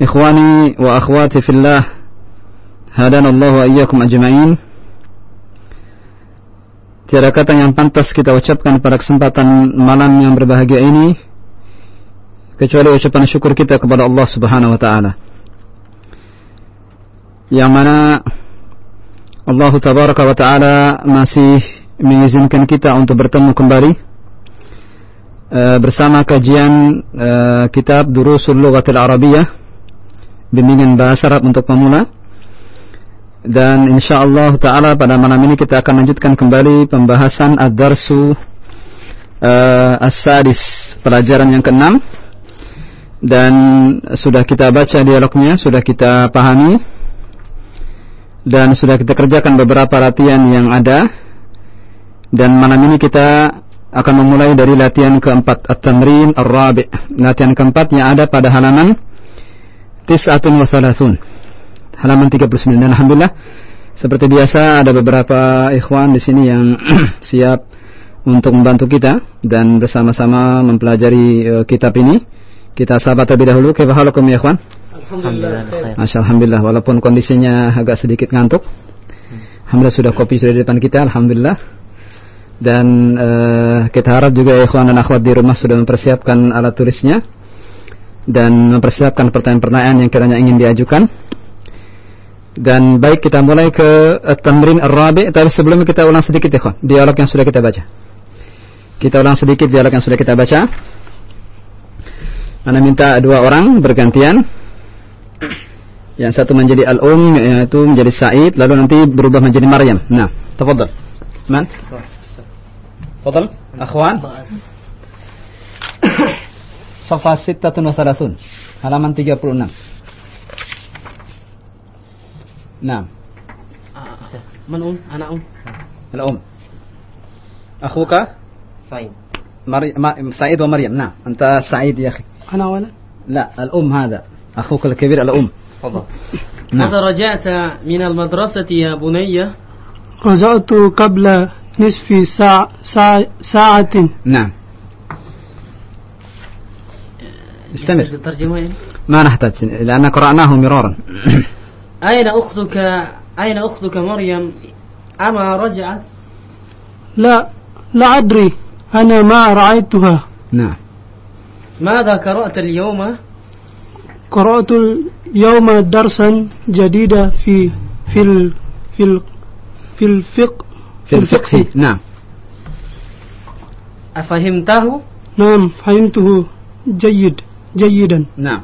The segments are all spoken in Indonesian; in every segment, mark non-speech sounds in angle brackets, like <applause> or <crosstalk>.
إخواني وأخواتي في الله هدانا الله وإياكم أجمعين Tiada kata yang pantas kita ucapkan pada kesempatan malam yang berbahagia ini kecuali ucapan syukur kita kepada Allah Subhanahu wa taala. Yang mana Allah tabaraka wa taala masih mengizinkan kita untuk bertemu kembali uh, bersama kajian uh, kitab Durusul Lughatil Arabiyah bimbingan bahasa Arab untuk pemula. Dan insyaallah taala pada malam ini kita akan lanjutkan kembali pembahasan ad-darsu uh, as-sadis pelajaran yang keenam. Dan sudah kita baca dialognya sudah kita pahami dan sudah kita kerjakan beberapa latihan yang ada. Dan malam ini kita akan memulai dari latihan keempat at-tamrin ar-rabi. Latihan keempat yang ada pada halaman tis'atun wa thalathun. Halaman 39 dan alhamdulillah. Seperti biasa ada beberapa ikhwan di sini yang <clears throat> siap untuk membantu kita dan bersama-sama mempelajari uh, kitab ini. Kita sahabat terlebih dahulu. Kaifa halukum ya ikhwan? Alhamdulillah Masya Alhamdulillah. Walaupun kondisinya agak sedikit ngantuk. Alhamdulillah sudah kopi sudah di depan kita. Alhamdulillah. Dan uh, kita harap juga ikhwan dan akhwat di rumah sudah mempersiapkan alat tulisnya dan mempersiapkan pertanyaan-pertanyaan yang kiranya ingin diajukan. Dan baik kita mulai ke tamrin ar-rabi. Tapi sebelumnya kita ulang sedikit ya dialog yang sudah kita baca. Kita ulang sedikit dialog yang sudah kita baca. Anda minta dua orang bergantian. Yang satu menjadi al-um yaitu menjadi Said lalu nanti berubah menjadi Maryam. Nah tafadhal. Man tafadhal. Akhwan صفحة ستة وثلاثون halaman 36 نعم. من أم؟ أنا أم. الأم. أخوك؟ سعيد. مري... ما... سعيد ومريم. نعم. أنت سعيد يا أخي. أنا ولا لا الأم هذا. أخوك الكبير الأم. تفضل. نعم. متى رجعت من المدرسة يا بني؟ رجعت قبل نصف ساعة ساعة, ساعة. نعم. استمر. بالترجمة ما نحتاج لأن قرأناه مرارا. <coughs> أين أختك أين أختك مريم؟ أما رجعت؟ لا لا أدري. أنا ما رأيتها. نعم. ماذا قرأت اليوم؟ قرأت اليوم درسا جديدا في في ال في ال في الفقه في الفقه. نعم. أفهمته؟ نعم فهمته جيد. جيدا. نعم.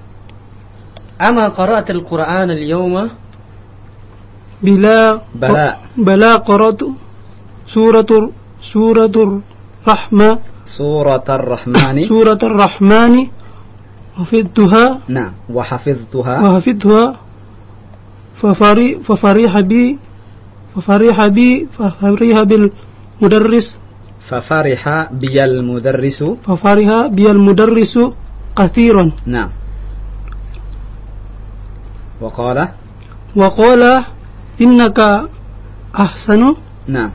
أما قرأت القرآن اليوم؟ بلا بلاء. بلا قرأت سورة سورة الرحمة سورة الرحمن. سورة الرحمن. حفظتها نعم. وحفظتها. وحفظتها. ففري ففرح بي ففرح بي ففرح بالمدرس. ففرح بي المدرس. ففرح بي المدرس. كثيرا نعم. وقال؟ وقال إنك أحسن نعم.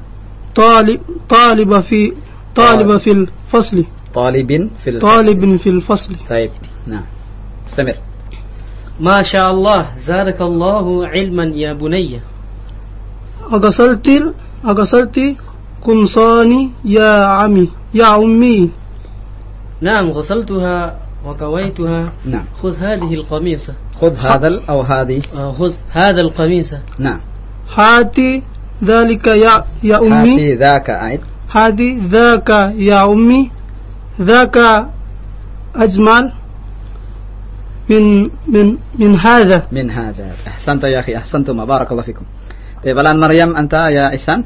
طالب طالب في طالب في الفصل. طالب في الفصل. طالب في الفصل. طيب نعم. استمر. ما شاء الله زادك الله علما يا بني. أغسلت أغسلت قمصاني يا عمي يا أمي نعم غسلتها وكويتها نعم. خذ هذه القميصة. خذ هذا أو هذه. آه، خذ هذا القميصة. نعم. هاتي ذلك يا يا أمي. هاتي ذاك أعد هذه ذاك يا أمي. ذاك أجمل من من من هذا. من هذا. أحسنت يا أخي أحسنتم بارك الله فيكم. طيب الآن مريم أنت يا إحسان.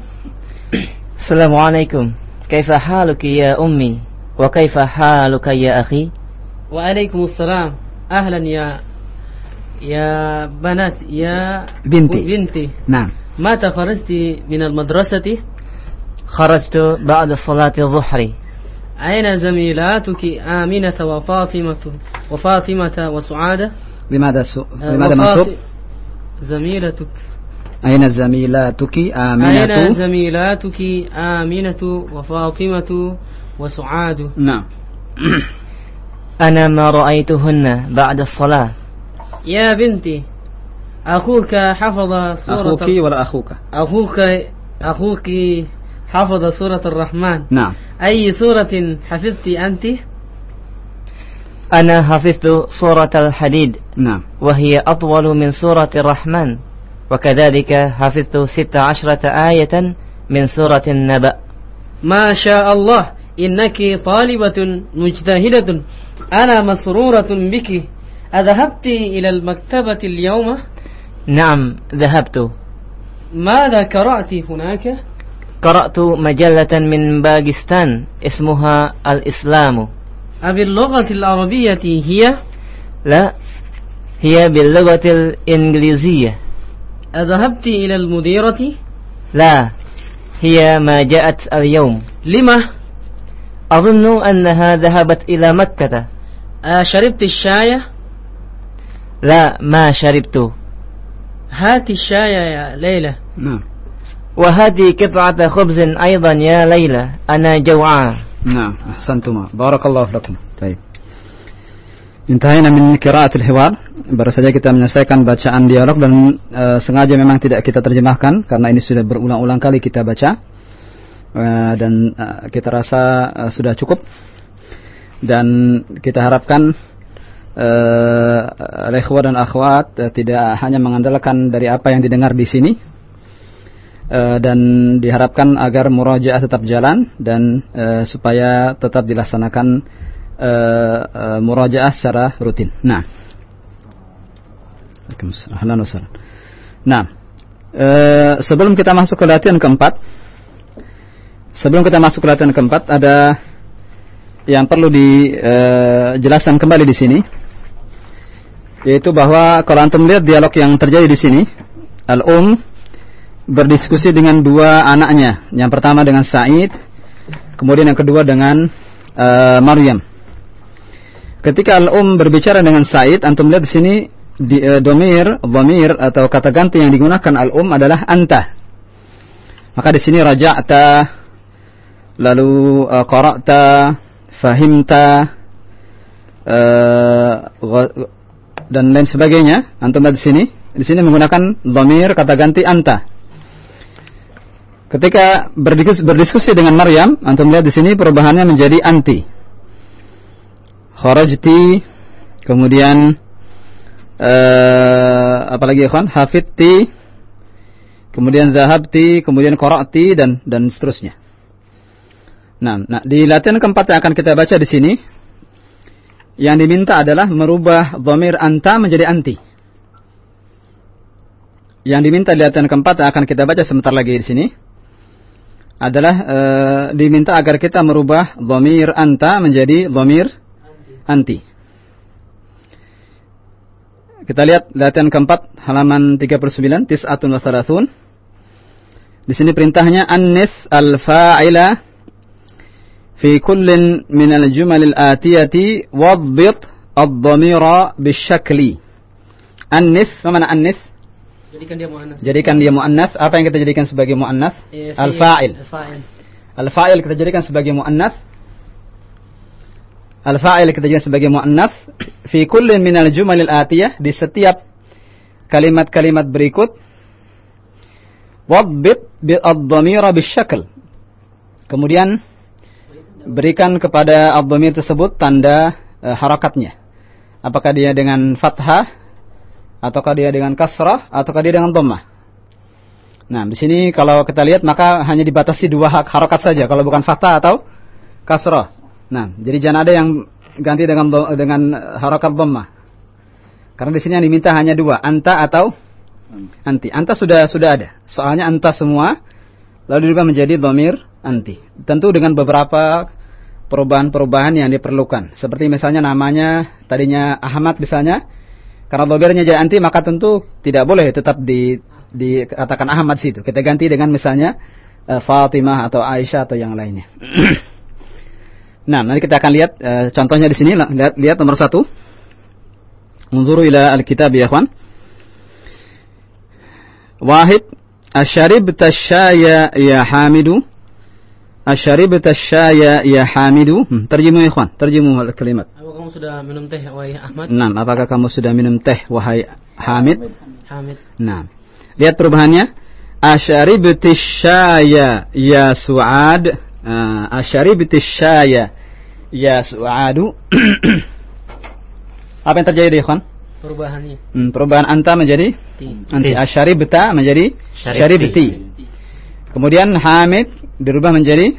السلام عليكم. كيف حالك يا أمي؟ وكيف حالك يا أخي؟ وعليكم السلام. أهلا يا يا بنات يا بنتي. بنتي. نعم. متى خرجت من المدرسة؟ خرجت بعد صلاة الظهر. أين زميلاتك آمنة وفاطمة وفاطمة وسعادة؟ لماذا سو... آه، لماذا وفاط- منصوب زميلتك. أين زميلاتك أين آمنة زميلاتك آمنة وفاطمة وسعاد نعم. أنا ما رأيتهن بعد الصلاة. يا بنتي أخوك حفظ سورة أخوك ولا أخوك؟ أخوك أخوك حفظ سورة الرحمن. نعم. أي سورة حفظت أنت؟ أنا حفظت سورة الحديد. نعم. وهي أطول من سورة الرحمن. وكذلك حفظت ست عشرة آية من سورة النبأ. ما شاء الله إنك طالبة مجتهدة. أنا مسرورة بك أذهبت إلى المكتبة اليوم؟ نعم ذهبت ماذا قرأت هناك؟ قرأت مجلة من باكستان اسمها الإسلام أبي اللغة العربية هي؟ لا هي باللغة الإنجليزية أذهبت إلى المديرة؟ لا هي ما جاءت اليوم لما؟ أظن أنها ذهبت إلى مكة أشربت الشاي؟ لا ما شربت هات الشاي يا ليلى نعم وهذه قطعة خبز أيضا يا ليلى أنا جوعان نعم أحسنتما بارك الله لكم طيب Intahina min qiraatil hiwar baru saja kita menyelesaikan bacaan dialog dan eh, sengaja memang tidak kita terjemahkan karena ini sudah berulang-ulang kali kita baca Eh, dan eh, kita rasa eh, sudah cukup dan kita harapkan ikhwah dan akhwat tidak hanya mengandalkan dari apa yang didengar di sini dan diharapkan agar murojaah tetap jalan dan supaya tetap dilaksanakan eh, murojaah secara rutin. Nah. Nah, eh, sebelum kita masuk ke latihan keempat, sebelum kita masuk ke latihan keempat ada yang perlu dijelaskan kembali di sini, yaitu bahwa kalau antum lihat dialog yang terjadi di sini, al-um berdiskusi dengan dua anaknya. Yang pertama dengan Said, kemudian yang kedua dengan eh, Maryam. Ketika Al-Um berbicara dengan Said, antum lihat di sini di eh, domir, dhamir atau kata ganti yang digunakan Al-Um adalah anta. Maka di sini raja'ta lalu eh, qara'ta, fahimta gha- dan lain sebagainya. Antum di sini, di sini menggunakan dhamir kata ganti anta. Ketika berdiskusi, berdiskusi dengan Maryam, antum lihat di sini perubahannya menjadi anti. Kharajti, kemudian eh apalagi ya kawan? Hafidti, kemudian zahabti, kemudian qara'ti dan dan seterusnya. Nah, nah, di latihan keempat yang akan kita baca di sini yang diminta adalah merubah dhamir anta menjadi anti. Yang diminta di latihan keempat yang akan kita baca sebentar lagi di sini adalah e, diminta agar kita merubah dhamir anta menjadi dhamir anti. Kita lihat latihan keempat halaman 39 tis'atun wa. Di sini perintahnya annif al-fa'ila fi kullin min al-jumal al-atiyati wadbit ad-dhamira bisyakli. Annis, apa mana annis? Jadikan dia muannas. Jadikan dia muannas. Apa yang kita jadikan sebagai muannas? Eh, Al-fa'il. Al-fa'il. Al-fa'il kita jadikan sebagai muannas. Al-fa'il kita jadikan sebagai muannas fi kullin min al-jumalil atiyah di setiap kalimat-kalimat berikut. Wabbit bi ad-dhamira bisyakl. Kemudian berikan kepada ad-dhamir tersebut tanda eh, harakatnya. Apakah dia dengan fathah ataukah dia dengan kasrah ataukah dia dengan dhammah? Nah, di sini kalau kita lihat maka hanya dibatasi dua hak harokat saja kalau bukan fathah atau kasrah. Nah, jadi jangan ada yang ganti dengan dengan harokat dhammah. Karena di sini yang diminta hanya dua, anta atau anti. Anta sudah sudah ada. Soalnya anta semua lalu dirubah menjadi dhamir anti. Tentu dengan beberapa perubahan-perubahan yang diperlukan. Seperti misalnya namanya tadinya Ahmad misalnya karena dhamirnya jadi anti maka tentu tidak boleh tetap di dikatakan Ahmad situ. Kita ganti dengan misalnya eh, Fatimah atau Aisyah atau yang lainnya. <clears throat> nah, nanti kita akan lihat eh, contohnya di sini. Lihat, lihat nomor satu. Munzuru ila al-kitab ya. Wahid. Asyaribta syaya ya hamidu. Asyaribta syaya ya hamidu. Hmm, terjemu ya ikhwan. Terjemu kalimat. Apa kamu sudah minum teh wahai Ahmad? Nah, apakah kamu sudah minum teh wahai Hamid? Hamid. Nah, lihat perubahannya. Asyaribti syaya ya Su'ad. Ah, Asyaribti syaya ya Su'adu. <clears throat> Apa yang terjadi ikhwan? perubahannya. Hmm, perubahan anta menjadi anti asyari beta menjadi syari beti. Kemudian Hamid dirubah menjadi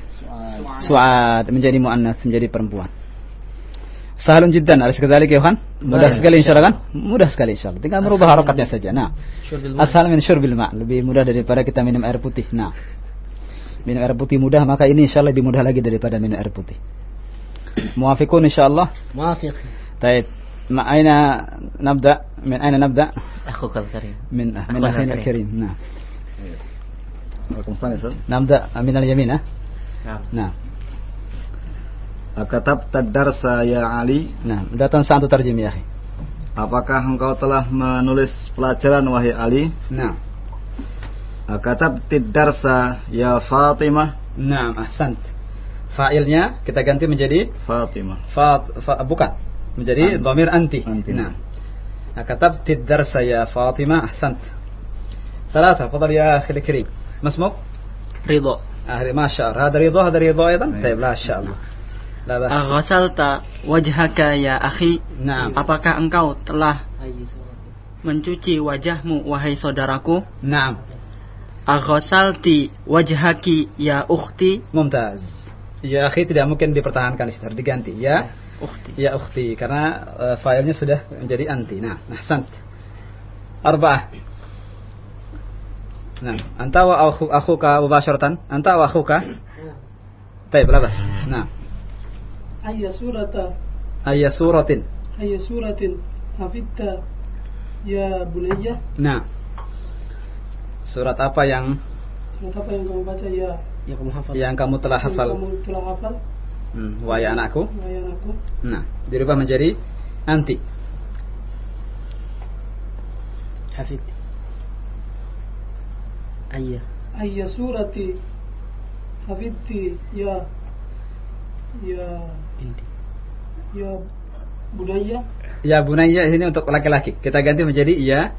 suad menjadi muannas menjadi perempuan. Sahalun jiddan, ada ya kan? nah, ya. sekali ya kan? Mudah sekali insya allah kan? Mudah sekali insya allah Tinggal merubah harokatnya saja. Nah. Asal min syurbil ma, lebih mudah daripada kita minum air putih. Nah. Minum air putih mudah, maka ini insya allah lebih mudah lagi daripada minum air putih. Muafiqun insyaallah. muafik Baik. ما أين نبدأ من أين نبدأ أخوك الكريم من من أخونا أخينا الكريم. الكريم نعم Waalaikumsalam ya, Ustaz. نبدأ من اليمين ها نعم نعم Akatabta darsa ya Ali, نعم datang satu terjem ya akhi apakah engkau telah menulis pelajaran wahai Ali? نعم Akatabtid darsa ya Fatimah, نعم أحسنت fa'ilnya kita ganti menjadi Fatimah. fa, fa bukan menjadi An- dhamir anti anti. نعم كتبت الدرس يا فاطمة أحسنت ثلاثة تفضل يا أخي الكريم ما اسمك؟ Ridho. آه ما شاء الله هذا رضا هذا رضا أيضا أي. طيب لا شاء الله لا بأس Aghasalta wajhaka ya akhi نعم Apakah engkau telah mencuci wajahmu wahai saudaraku نعم Aghasalti wajhaki ya ukhti ممتاز ya akhi tidak mungkin dipertahankan di situ harus diganti ya ukhti. Ya ukhti karena e, uh, failnya sudah menjadi anti. Nah, nah sant. Arba'ah. Nah, anta wa akhu, akhuka mubasharatan. Anta wa akhuka. Baik, labas. Nah. Ayya surata. Ayya suratin. Ayya suratin. Hafidta ya bunayya. Nah. Surat apa yang Surat apa yang kamu baca ya? Yang kamu hafal. Yang kamu telah hafal. Yang kamu telah hafal Hmm, wahai anakku. Nah, dirubah menjadi anti. Hafid. Ayya. Ayya surati hafidti ya ya binti. Ya budaya. Ya bunaya ini untuk laki-laki. Kita ganti menjadi ya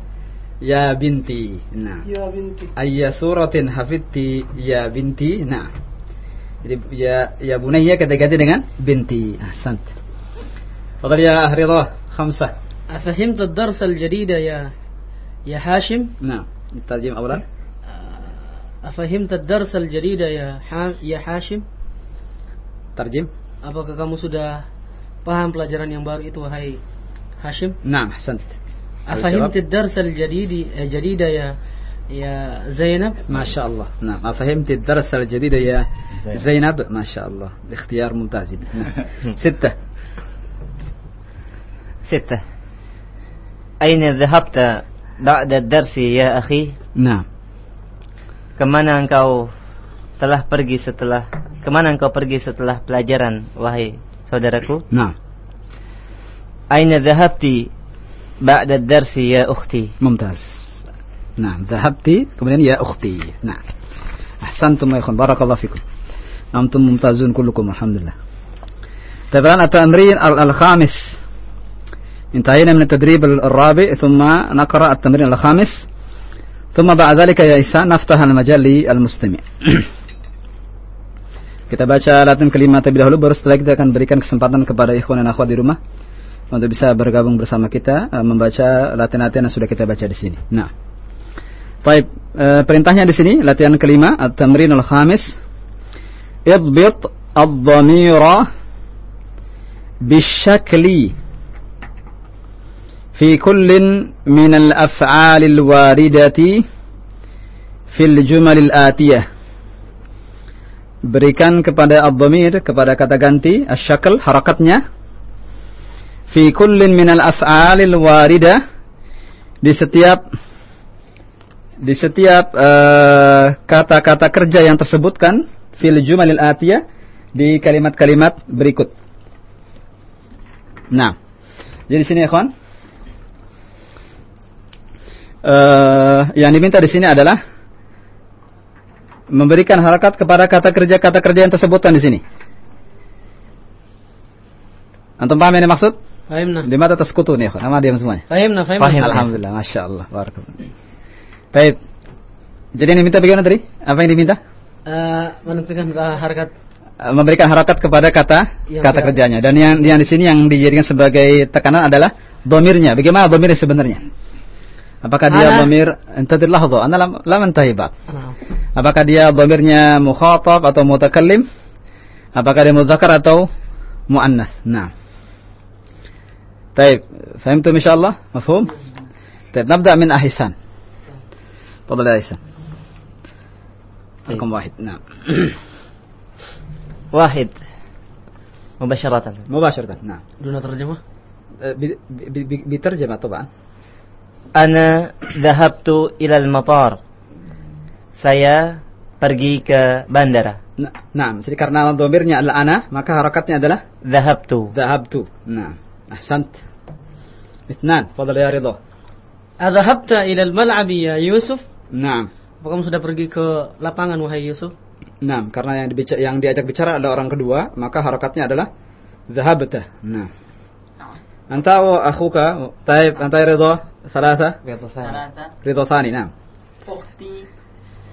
ya binti. Nah. Ya binti. Ayya suratin hafidti ya binti. Nah. Jadi ya ya bunaya kita ganti dengan binti Ahsant Fadal ya Ridha Khamsah أفهمت الدرس الجديد يا يا هاشم؟ Nah Tarjim awalan أفهمت الدرس الجديد يا ح... يا هاشم؟ Tarjim Apakah kamu sudah paham pelajaran yang baru itu wahai Hashim? Nah Ahsant أفهمت الدرس الجديد الجديد يا يا زينب؟ ما شاء الله نعم فهمت الدرس الجديد يا زينب ما شاء الله اختيار ممتاز جدا ستة ستة أين ذهبت بعد الدرس يا أخي نعم Kemana engkau telah pergi setelah Kemana engkau pergi setelah pelajaran Wahai saudaraku نعم Aina dhahabti بعد الدرس يا أختي ممتاز نعم ذهبت kemudian ya ukhti nah ahsantum ya ikhwan barakallahu fikum antum mumtazun kullukum alhamdulillah طيب الآن التمرين ال- الخامس انتهينا من التدريب ال- الرابع ثم نقرأ التمرين الخامس ثم بعد ذلك يا إحسان نفتح المجال للمستمع <clears throat> kita baca latihan kelima terlebih dahulu baru setelah kita akan berikan kesempatan kepada ikhwan dan akhwat di rumah untuk bisa bergabung bersama kita eh, membaca latihan-latihan yang sudah kita baca di sini. Nah, baik eh, perintahnya di sini latihan kelima at-tamrin al-khamis. Idbit ad-dhamira bisyakli fi kullin min al-af'al al-waridati fil jumal al-atiyah. Berikan kepada ad-dhamir kepada kata ganti asyakal harakatnya fi kullin minal af'alil warida di setiap di setiap eh, kata-kata uh, kerja yang tersebutkan fil jumalil atiyah di kalimat-kalimat berikut. Nah, jadi sini ya kawan. Uh, eh, yang diminta di sini adalah memberikan harakat kepada kata kerja kata kerja yang tersebutkan di sini. Antum paham yang dimaksud? Fahimna. Di mata tersekutu nih. Nama diam semuanya. Fahimna. Alhamdulillah, masya Allah, warahmatullah. Baik. Jadi yang diminta bagaimana tadi? Apa yang diminta? Uh, menentukan harakat uh, eh, memberikan harakat kepada kata yang kata iya. kerjanya dan yang yang di sini yang dijadikan sebagai tekanan adalah domirnya bagaimana domirnya sebenarnya apakah dia domir entadir lahdo? Anda lam, lam apakah dia domirnya mukhatab atau mutakallim apakah dia muzakkar atau muannas nah Baik, fahimtum insyaallah? Mafhum? Baik, nabda min ahisan. تفضل يا أحسان رقم واحد نعم واحد مباشرة مباشرة نعم دون ترجمة ب- ب- ب- بترجمة طبعا أنا ذهبت إلى المطار Saya pergi ke bandara N- نعم jadi karena domirnya adalah ana maka harakatnya adalah ذهبت ذهبت نعم أحسنت اثنان تفضل يا رضا أذهبت إلى الملعب يا يوسف Nah. Apakah kamu sudah pergi ke lapangan wahai Yusuf? Naam, karena yang, dibicara, yang diajak bicara adalah orang kedua, maka harakatnya adalah dhahabta. Nah. Anta wa akhuka, taib, anta ridha, salasa? Ridha sani. Ridha sani, naam. Ukhti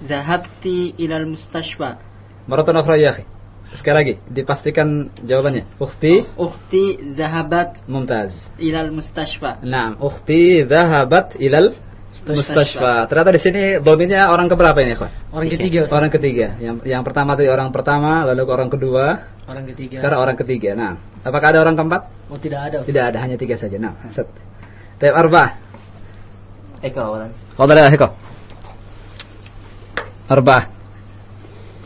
zahabti ilal mustashfa. Maratan ukhra ya akhi. Sekali lagi, dipastikan jawabannya. Ukhti. Ukhti dhahabat. Mumtaz. Ilal mustashfa. Naam, ukhti zahabat ilal Mustashfa. Ternyata di sini dominnya orang keberapa ini, Kok? Orang ketiga. Ustaz. Orang ketiga. Yang yang pertama tadi orang pertama, lalu orang kedua. Orang ketiga. Sekarang orang ketiga. Nah, apakah ada orang keempat? Oh, tidak ada. Ustaz. Tidak ada, hanya tiga saja. Nah, set. Tayyib arba. Eko awalan. Fadal Eko. Arba.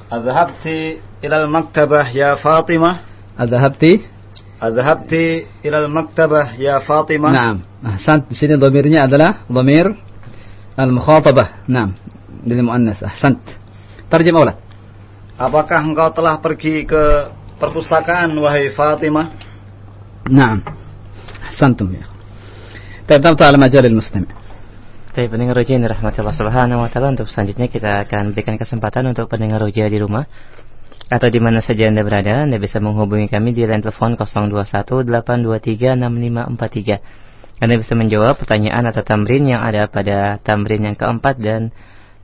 Adhabti ilal maktabah ya Fatimah. Adhabti Adhabti ilal maktabah ya Fatimah. Naam. Ahsan, di sini dhamirnya adalah dhamir al-mukhatabah. Naam. Lil muannas. Ahsant. Tarjim awla. Apakah engkau telah pergi ke perpustakaan wahai Fatimah? Naam. Ahsantum ya. Taib tabta ala majalil mustami'. Baik, pendengar roja yang dirahmati Allah Subhanahu wa taala untuk selanjutnya kita akan berikan kesempatan untuk pendengar roja di rumah atau di mana saja Anda berada, Anda bisa menghubungi kami di line telepon 0218236543. Anda bisa menjawab pertanyaan atau tamrin yang ada pada tamrin yang keempat dan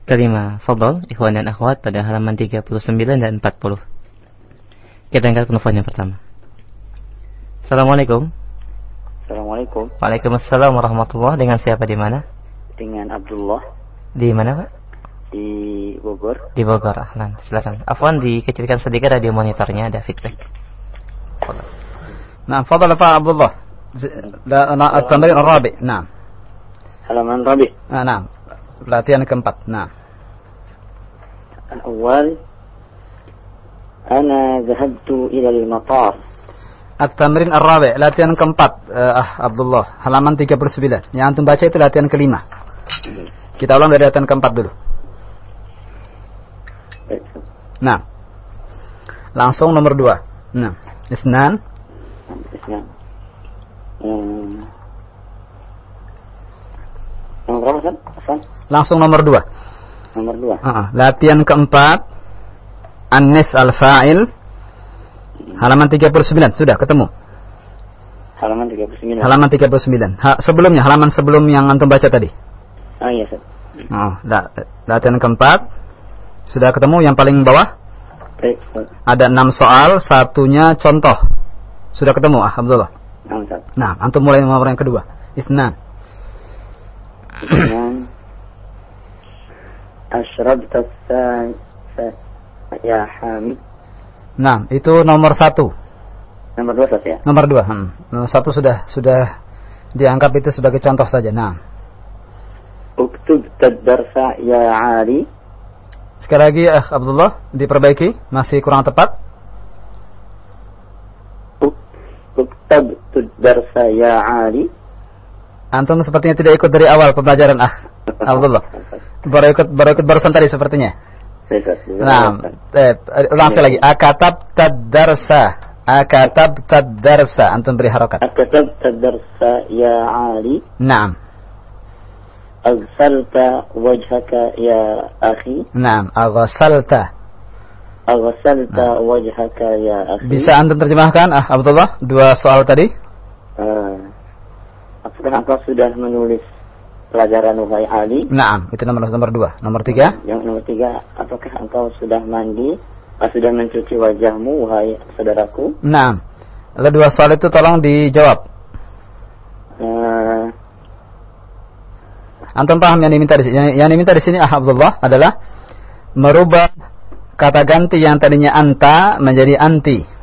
kelima. Fadol, ikhwan dan akhwat pada halaman 39 dan 40. Kita angkat penelpon yang pertama. Assalamualaikum. Assalamualaikum Waalaikumsalam warahmatullahi Dengan siapa di mana? dengan Abdullah Di mana, Pak? di Bogor. Di Bogor, ahlan. Silakan. Afwan dikecilkan sedikit radio monitornya ada feedback. Naam, fadal Pak Abdullah. Z- la- na- At-tamrin ar-rabi. Naam. Halaman Rabi. Ah, naam. Latihan keempat. Naam. الأول أنا ذهبت إلى المطار At-tamrin ar-rabi, latihan keempat. Eh, ah, Abdullah, halaman 39. Yang antum baca itu latihan kelima. Kita ulang dari latihan keempat dulu. Nah. Langsung nomor dua. Nah. Isnan. Hmm. Langsung nomor dua. Nomor dua. Uh -huh. Latihan keempat. Anis al-fa'il. Hmm. Halaman 39. Sudah ketemu. Halaman 39. Halaman 39. Ha, sebelumnya, halaman sebelum yang antum baca tadi. Oh iya, Ustaz. Oh, la latihan keempat. Sudah ketemu yang paling bawah? Baik, Ada enam soal, satunya contoh. Sudah ketemu, Alhamdulillah. Nah. Nah, antum mulai nomor yang kedua. Isnan. Ashrabta ya Hamid. Nah, itu nomor satu. Nomor dua Ustaz ya. Nomor dua. Hmm. Nomor satu sudah sudah dianggap itu sebagai contoh saja. Nah, Uktub tadarsa ya Ali. sekali lagi ah Abdullah diperbaiki, masih kurang tepat. Tadarsa ya Ali. Antum sepertinya tidak ikut dari awal pembelajaran ah <laughs> Abdullah. Baru ikut baru ikut barusan tadi sepertinya. Nah, eh, ulang sekali lagi. Akatab tadarsa. Akatab tadarsa. Antum beri harokat. Akatab tadarsa ya Ali. Naam. Agsalta wajhaka ya akhi. Naam. Aghasalta. Agsalta wajhaka ya akhi. Bisa antum terjemahkan ah Abdullah dua soal tadi? Eh, apakah engkau sudah menulis pelajaran wahai Ali? Naam. Itu nomor nomor dua. Nomor tiga. Yang nomor tiga, apakah engkau sudah mandi? Ah, sudah mencuci wajahmu, wahai saudaraku? Naam. Dua soal itu tolong dijawab. Eh, Antum paham yang diminta di sini? Yang, yang diminta di sini ah Abdullah adalah merubah kata ganti yang tadinya anta menjadi anti.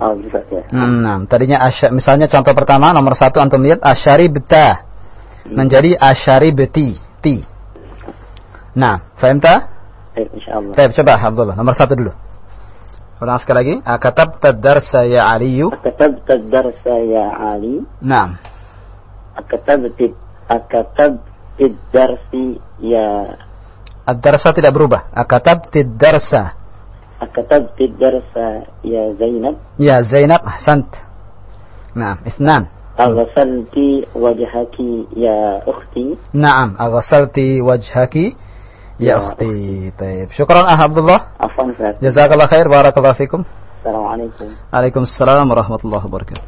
Oh, bisa ya. Hmm, nah, tadinya asya, misalnya contoh pertama nomor satu antum lihat asyaribta menjadi asyaribti ti. Nah, fahimta? Baik, insyaallah. Baik, coba Abdullah nomor satu dulu. Ulang sekali lagi. Akatab tadarsa ya Aliyu. Akatab tadarsa ya Ali. Nah, Akatab tid akatab darsi ya ad-darsa tidak berubah. Akatab tidarsa. Akatab darsa ya Zainab. Ya Zainab ahsant. Nah, isnan. Aghasalti wajhaki ya ukhti. Naam, aghasalti wajhaki ya Ya. ukhti. Taib. Syukran ah Abdullah. Afwan Ustaz. Jazakallah khair barakallahu fikum. Assalamualaikum. Waalaikumsalam warahmatullahi wabarakatuh.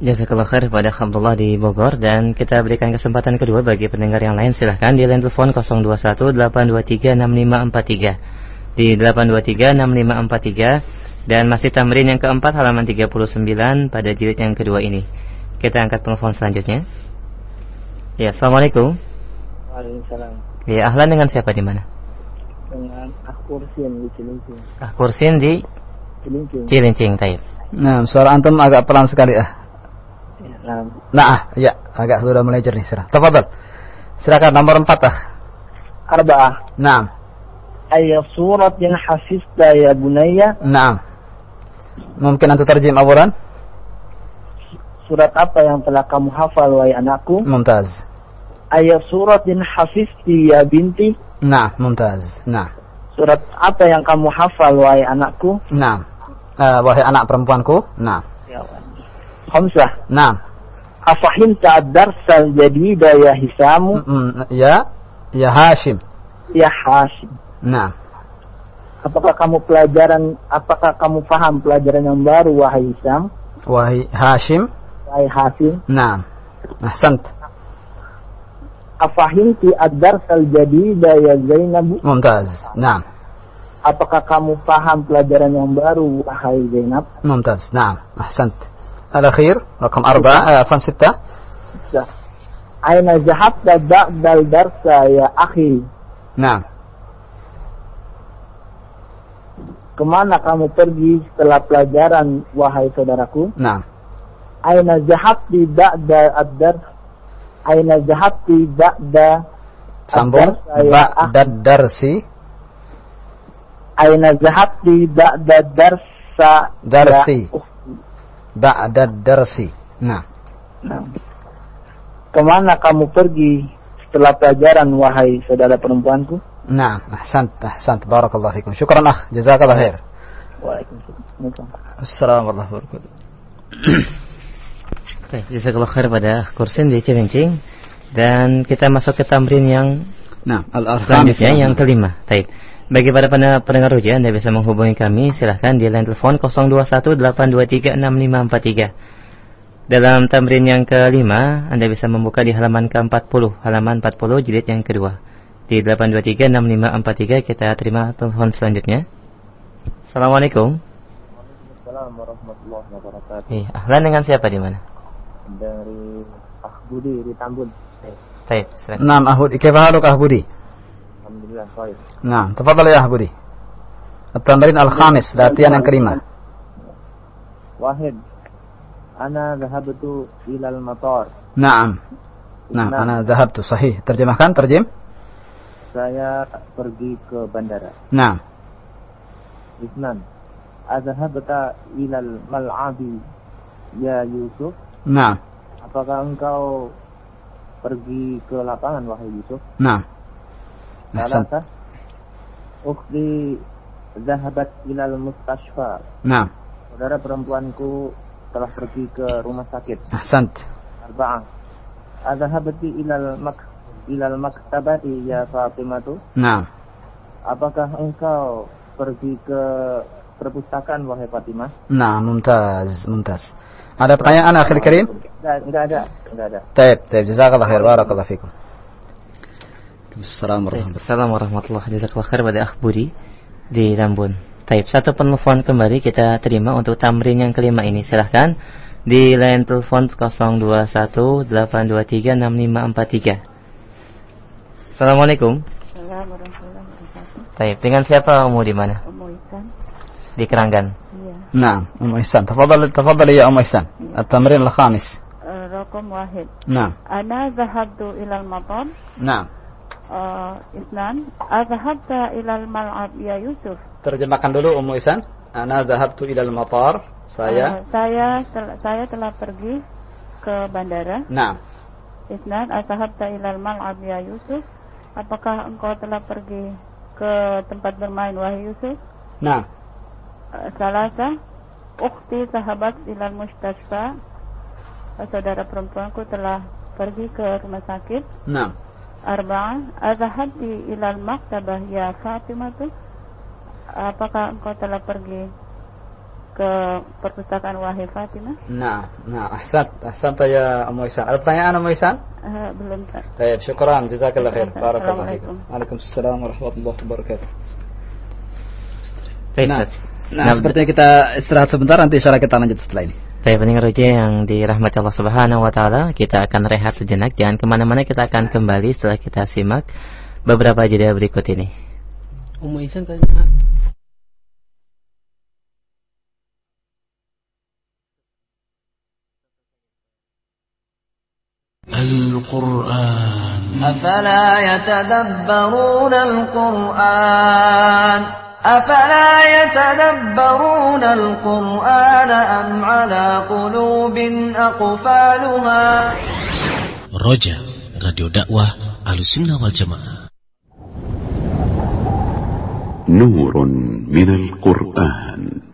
Jazakallah khair pada Abdullah di Bogor dan kita berikan kesempatan kedua bagi pendengar yang lain silahkan di line telepon 021 823 6543 di 823 6543 dan masih tamrin yang keempat halaman 39 pada jilid yang kedua ini. Kita angkat telepon selanjutnya. Ya, Assalamualaikum. Waalaikumsalam. Ya, ahlan dengan siapa di mana? Dengan Akursin di Cilincing. Ah, Kursin di Cilincing. Cilincing, Taib. Nah, suara antum agak pelan sekali ah. Ya, nah, Nah, ah, ya, agak sudah mulai jernih sirah. Tafadhal. Silakan nomor 4 ah. Arba'ah. Naam. Ayya surat yang hafizta ya bunayya. Naam. Mungkin antum terjem awalan? Surat apa yang telah kamu hafal wahai anakku? Mumtaz. Ayat surat yang hafizti ya binti. Nah, mumtaz. Nah. Surat apa yang kamu hafal wahai anakku? Nah. Eh, wahai anak perempuanku. Nah. Ya. Khamsah. Nah. Afahimta ad-darsal jadida ya Hisamu? Mm, ya. Ya Hashim. Ya Hashim. Nah. Apakah kamu pelajaran, apakah kamu paham pelajaran yang baru wahai Hisam? Wahai Hashim. Wahai Hashim. Nah. Ahsant. Afahimti ad-darsal jadida ya Zainab? Mumtaz. Nah. Apakah kamu paham pelajaran yang baru wahai Zainab? ممتاز نعم أحسنت الأخير رقم أربعة آه، عفوا ستة Aina zahabta ba'dal darsa ya akhi? نعم Ke mana kamu pergi setelah pelajaran, wahai saudaraku? Nah. Aina jahat tidak ada adar. Aina jahat tidak ada. Sambung. Ba'da darsi. Aina zahabti ba'da darsa. Darsi. Ba'da darsi. Nah. nah. Ke mana kamu pergi setelah pelajaran, wahai saudara perempuanku? Nah, ahsant, ahsant. Barakallahu fikum. Syukran akh. Jazakallah khair. Waalaikumsalam. Assalamualaikum Oke, wabarakatuh. Baik, khair pada kursin di Cilincing dan kita masuk ke tamrin yang nah, al selanjutnya yang kelima. Taib. Bagi para pendengar ruja, Anda bisa menghubungi kami silahkan di line telepon 0218236543. Dalam tamrin yang kelima, Anda bisa membuka di halaman ke-40, halaman 40 jilid yang kedua Di 8236543 kita terima telepon selanjutnya. Assalamualaikum. Assalamualaikum warahmatullahi wabarakatuh. Iya, ahlan dengan siapa di mana? Dari Ah Budi di Tambun. Taib, silakan. نعم أهودي كيف حالك أهودي Alhamdulillah baik. نعم تفضل يا أهودي التمرين الخامس latihan yang kelima Wahid. Ana dhahabtu ilal matar. نعم نعم أنا ذهبت صحيح terjemahkan terjem saya pergi ke bandara. Nah. Isnan. Azhabta ilal mal'abi ya Yusuf. Nah. Apakah engkau pergi ke lapangan wahai Yusuf? Nah. Salasa. Ukhti zahabat ilal mustashfa. Nah. Saudara perempuanku telah pergi ke rumah sakit. Ahsant. Arba'ah. Azhabti ilal makh ilal maktabati ya Fatimatu? Nah. Apakah engkau pergi ke perpustakaan wahai Fatimah? Nah, mumtaz, mumtaz. Ada pertanyaan akhir Karim? Tidak ada, tidak ada. Taib, taib. Jazakallah khair. Barakallah fikum. Assalamualaikum warahmatullahi wabarakatuh. Jazakallah khair di Rambun. Taib, satu penelpon kembali kita terima untuk tamrin yang kelima ini. Silahkan di line telepon 021 823 6543. Assalamualaikum. Taib, dengan siapa Umu di mana? Di Keranggan. نعم أم إحسان تفضل تفضل يا أم إحسان التمرين الخامس رقم واحد نعم أنا ذهبت إلى المطار نعم آه، اثنان أذهبت إلى الملعب يا يوسف terjemahkan dulu Ummu Ihsan Ana dhahabtu ilal matar saya آه، saya tel- saya telah pergi ke bandara Naam Isnan Asahabta ilal mal'ab ya Yusuf Apakah engkau telah pergi ke tempat bermain wahai Yusuf? Naam Eh, Salasa Ukhti sahabat ilal mustashfa Eh, Saudara perempuanku telah pergi ke rumah sakit. Naam Arba'ah Azahabti ilal maktabah ya Fatimah tu. Apakah engkau telah pergi ke perpustakaan Wahai Fatimah? Nah, nah, ahsan, ahsan ya Amu Ihsan. Ada pertanyaan Amu Ihsan? Uh, belum, Pak. Baik, syukran, jazakallah khair. Barakallahu fiikum. Waalaikumsalam warahmatullahi wabarakatuh. Baik, nah, nah, nah, sepertinya kita istirahat sebentar nanti insyaallah kita lanjut setelah ini. Baik, pendengar roja yang dirahmati Allah Subhanahu wa taala, kita akan rehat sejenak, jangan ke mana mana kita akan kembali setelah kita simak beberapa jeda berikut ini. Ummu Ihsan tanya القرآن. أفلا يتدبرون القرآن؟ أفلا يتدبرون القرآن أم على قلوب أقفالها؟ Roja, Radio Dakwah Ahlussunnah wal Jamaah. نور من القرآن.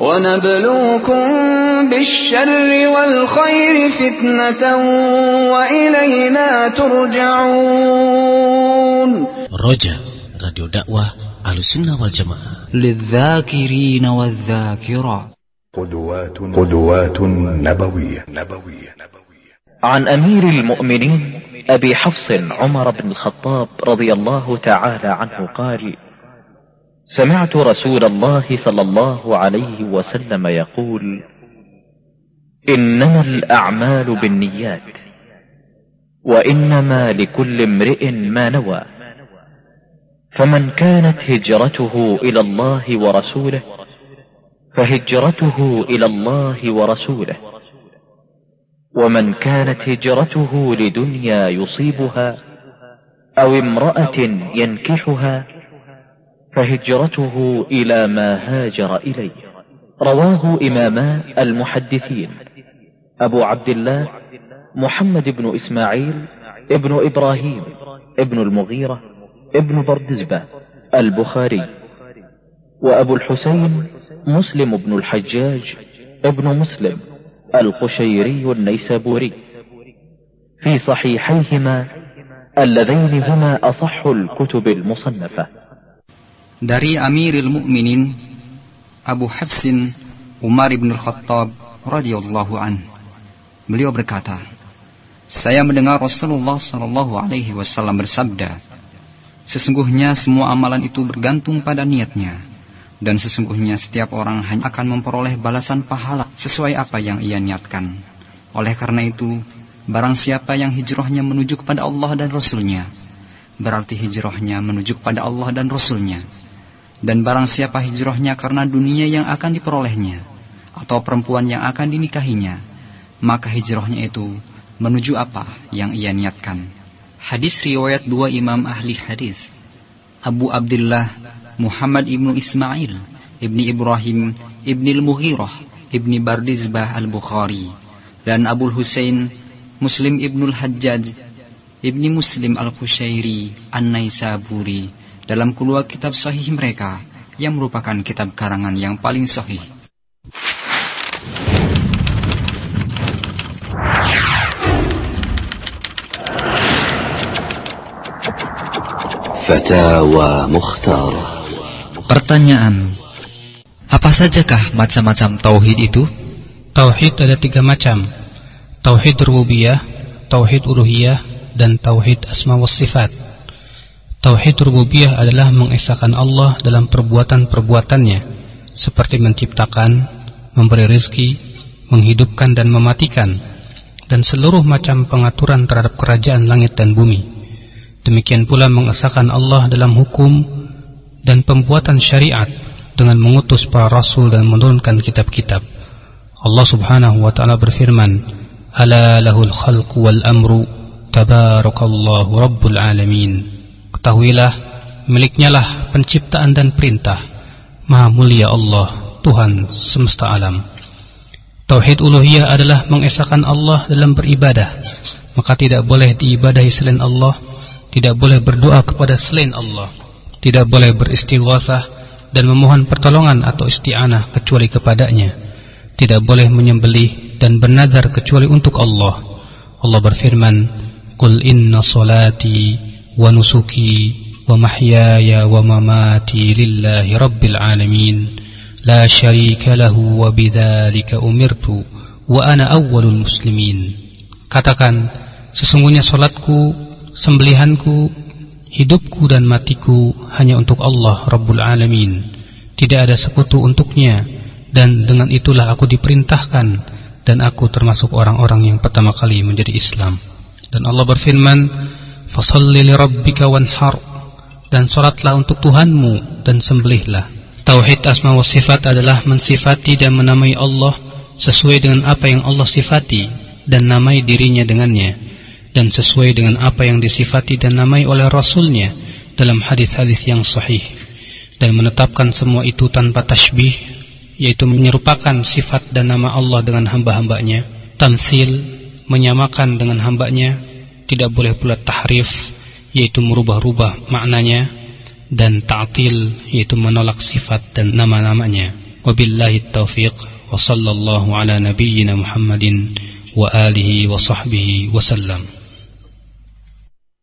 ونبلوكم بالشر والخير فتنة وإلينا ترجعون. Roja, Radio Dakwah Ahlussunnah wal Jamaah. للذاكرين والذاكرات قدوات قدوات نبوية نبوية. عن أمير المؤمنين أبي حفص عمر بن الخطاب رضي الله تعالى عنه قال سمعت رسول الله صلى الله عليه وسلم يقول إنما الأعمال بالنيات وإنما لكل امرئ ما نوى. فمن كانت هجرته إلى الله ورسوله فهجرته إلى الله ورسوله. ومن كانت هجرته لدنيا يصيبها أو امرأة ينكحها فهجرته إلى ما هاجر إليه. رواه إماما المحدثين. أبو عبد الله محمد بن إسماعيل ابن إبراهيم ابن المغيرة ابن بردزبة البخاري. وأبو الحسين مسلم بن الحجاج ابن مسلم القشيري النيسابوري في صحيحيهما اللذين هما أصح الكتب المصنفة. Dari Amirul Mukminin Abu Hafsin Umar bin Khattab radhiyallahu an. Beliau berkata, saya mendengar Rasulullah Shallallahu alaihi wasallam bersabda, sesungguhnya semua amalan itu bergantung pada niatnya dan sesungguhnya setiap orang hanya akan memperoleh balasan pahala sesuai apa yang ia niatkan. Oleh karena itu, barang siapa yang hijrahnya menuju kepada Allah dan Rasulnya, berarti hijrahnya menuju kepada Allah dan Rasulnya. Dan barang siapa hijrahnya karena dunia yang akan diperolehnya, atau perempuan yang akan dinikahinya, maka hijrahnya itu menuju apa yang ia niatkan. Hadis riwayat dua imam ahli hadis. Abu Abdullah Muhammad ibnu Ismail, ibni Ibrahim, ibni Al-Mughirah, ibni Bardizbah Al-Bukhari, dan Abu Hussein Muslim ibnu Al-Hajjaj, ibni Muslim Al-Qushairi, An-Naisaburi, dalam kedua kitab sahih mereka yang merupakan kitab karangan yang paling sahih. Fatawa Mukhtar Pertanyaan Apa sajakah macam-macam tauhid itu? Tauhid ada tiga macam Tauhid rububiyah, Tauhid uluhiyah, dan Tauhid asma wa sifat Tauhid rububiyah adalah mengesahkan Allah dalam perbuatan-perbuatannya seperti menciptakan, memberi rezeki, menghidupkan dan mematikan dan seluruh macam pengaturan terhadap kerajaan langit dan bumi. Demikian pula mengesahkan Allah dalam hukum dan pembuatan syariat dengan mengutus para rasul dan menurunkan kitab-kitab. Allah Subhanahu wa taala berfirman, "Ala lahul khalqu wal amru, tabarakallahu rabbul alamin." Ketahuilah, miliknya lah penciptaan dan perintah. Maha mulia Allah, Tuhan semesta alam. Tauhid uluhiyah adalah mengesahkan Allah dalam beribadah. Maka tidak boleh diibadahi selain Allah, tidak boleh berdoa kepada selain Allah, tidak boleh beristighatsah dan memohon pertolongan atau isti'anah kecuali kepadanya. Tidak boleh menyembelih dan bernazar kecuali untuk Allah. Allah berfirman, "Qul inna salati ونسكي ومحياي ومماتي لله رب العالمين لا شريك له وبذلك أمرت وأنا أول المسلمين Katakan, sesungguhnya solatku, sembelihanku, hidupku dan matiku hanya untuk Allah Rabbul Alamin. Tidak ada sekutu untuknya, dan dengan itulah aku diperintahkan, dan aku termasuk orang-orang yang pertama kali menjadi Islam. Dan Allah berfirman, Fasalli li rabbika wanhar. Dan salatlah untuk Tuhanmu dan sembelihlah. Tauhid asma wa sifat adalah mensifati dan menamai Allah sesuai dengan apa yang Allah sifati dan namai dirinya dengannya. Dan sesuai dengan apa yang disifati dan namai oleh Rasulnya dalam hadis-hadis yang sahih. Dan menetapkan semua itu tanpa tashbih yaitu menyerupakan sifat dan nama Allah dengan hamba-hambanya. Tamsil menyamakan dengan hambanya tidak boleh pula tahrif yaitu merubah-rubah maknanya dan ta'til yaitu menolak sifat dan nama-namanya. Wabillahi taufiq wa sallallahu ala nabiyyina Muhammadin wa alihi wa sahbihi wa sallam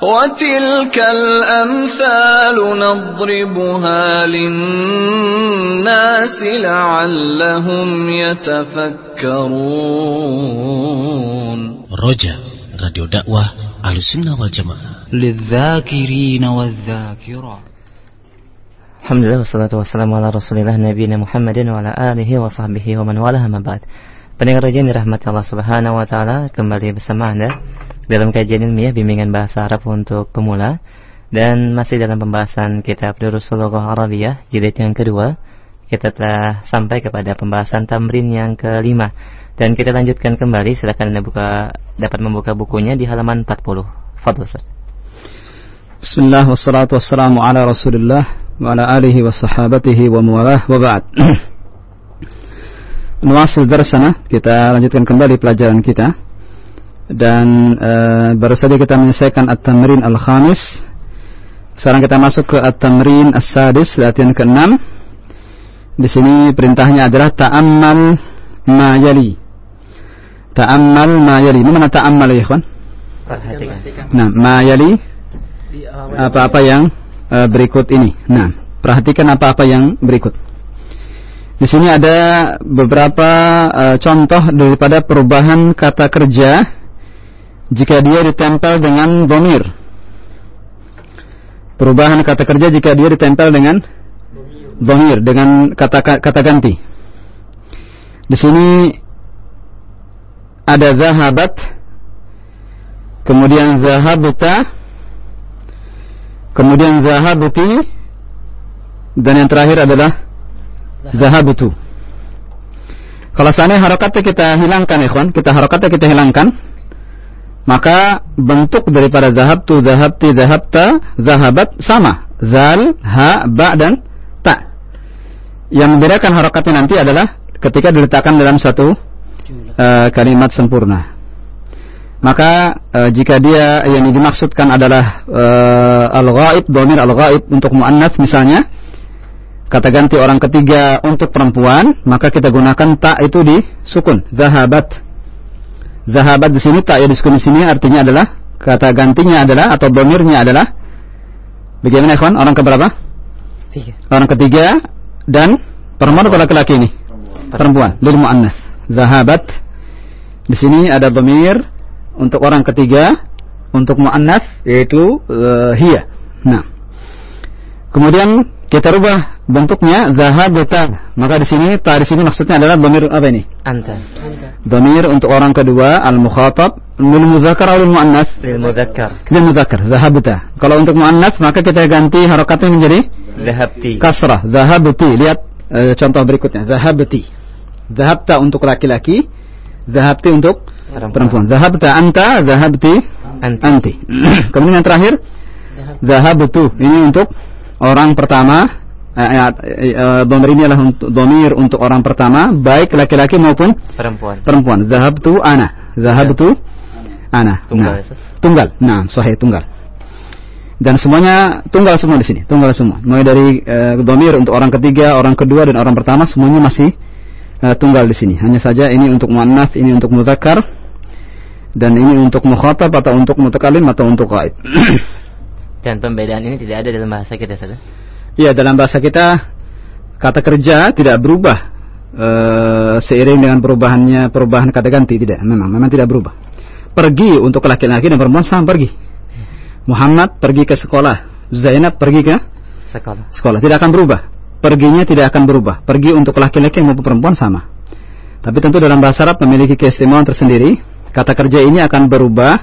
وتلك الأمثال نضربها للناس لعلهم يتفكرون. رجاء راديو دعوة أهل السنة والجماعة. للذاكرين والذاكرات. الحمد لله والصلاة والسلام على رسول الله نبينا محمد وعلى آله وصحبه ومن والاه ما بعد. Pendengar yang dirahmati Allah Subhanahu wa taala, kembali bersama Anda dalam kajian ilmiah bimbingan bahasa Arab untuk pemula dan masih dalam pembahasan kitab Durusul Lughah Arabiyah jilid yang kedua. Kita telah sampai kepada pembahasan tamrin yang kelima dan kita lanjutkan kembali silakan Anda buka dapat membuka bukunya di halaman 40. Fadhil Ustaz. Bismillah wassalatu wassalamu ala Rasulillah wa ala alihi wa sahabatihi wa muwalah wa ba'd. <clears throat> Darsana, kita lanjutkan kembali pelajaran kita. Dan uh, baru saja kita menyelesaikan at-tamrin al-khamis. Sekarang kita masuk ke at-tamrin as-sadis, latihan ke-6. Di sini perintahnya adalah ta'ammal ma yali. Ta'ammal ma yali. Ini mana ta'ammal ya, ikhwan? Nah, ma yali apa-apa yang uh, berikut ini. Nah, perhatikan apa-apa yang berikut. Di sini ada beberapa uh, contoh daripada perubahan kata kerja jika dia ditempel dengan domir. Perubahan kata kerja jika dia ditempel dengan domir dengan kata kata ganti. Di sini ada zahabat, kemudian zahabta, kemudian zahabuti dan yang terakhir adalah zahabutu. Kalau seandainya harokatnya kita hilangkan ikhwan, kita harokatnya kita hilangkan, maka bentuk daripada zahabtu, zahabti, zahabta, zahabat sama. Zal, ha, ba dan ta. Yang membedakan harokatnya nanti adalah ketika diletakkan dalam satu uh, kalimat sempurna. Maka uh, jika dia yang dimaksudkan adalah uh, al-ghaib, domir al-ghaib untuk muannats misalnya, kata ganti orang ketiga untuk perempuan, maka kita gunakan tak itu di sukun, zahabat. Zahabat di sini tak ya di sukun di sini artinya adalah kata gantinya adalah atau domirnya adalah bagaimana ikhwan? Orang keberapa? Tiga. Orang ketiga dan perempuan atau laki-laki ini? Perempuan, lil muannas. Zahabat. Di sini ada domir untuk orang ketiga untuk muannas yaitu uh, hiya. Nah. Kemudian kita rubah bentuknya zahabata. Maka di sini ta di sini maksudnya adalah dhamir apa ini? Anta. Dhamir untuk orang kedua al mukhatab lil muzakkar atau lil muannas? Lil mudzakkar. Lil muzakkar zahabata. Kalau untuk muannas maka kita ganti harokatnya menjadi Zahabti. kasrah zahabati. Lihat uh, contoh berikutnya zahabati. Zahabta untuk laki-laki, zahabti untuk perempuan. Zahabta anta, zahabti Anti. anti. <clears throat> Kemudian yang terakhir zahabtu. Ini untuk orang pertama eh, eh, domir ini adalah untuk domir untuk orang pertama baik laki-laki maupun Perempuan. perempuan. Zahabtu ana. Zahabtu ana. Tunggal, Nah, ya, tunggal. Nah, sahih tunggal. Dan semuanya tunggal semua di sini, tunggal semua. Mulai dari eh, domir untuk orang ketiga, orang kedua dan orang pertama semuanya masih eh, tunggal di sini. Hanya saja ini untuk muannats, ini untuk muzakkar dan ini untuk mukhatab atau untuk mutakalim atau untuk ghaib. <clears throat> Dan pembedaan ini tidak ada dalam bahasa kita saja. Iya, dalam bahasa kita kata kerja tidak berubah eh, seiring dengan perubahannya perubahan kata ganti tidak. Memang memang tidak berubah. Pergi untuk laki-laki dan perempuan sama pergi. Muhammad pergi ke sekolah, Zainab pergi ke Sekolah. sekolah. Tidak akan berubah. Perginya tidak akan berubah. Pergi untuk laki-laki maupun perempuan sama. Tapi tentu dalam bahasa Arab memiliki keistimewaan tersendiri. Kata kerja ini akan berubah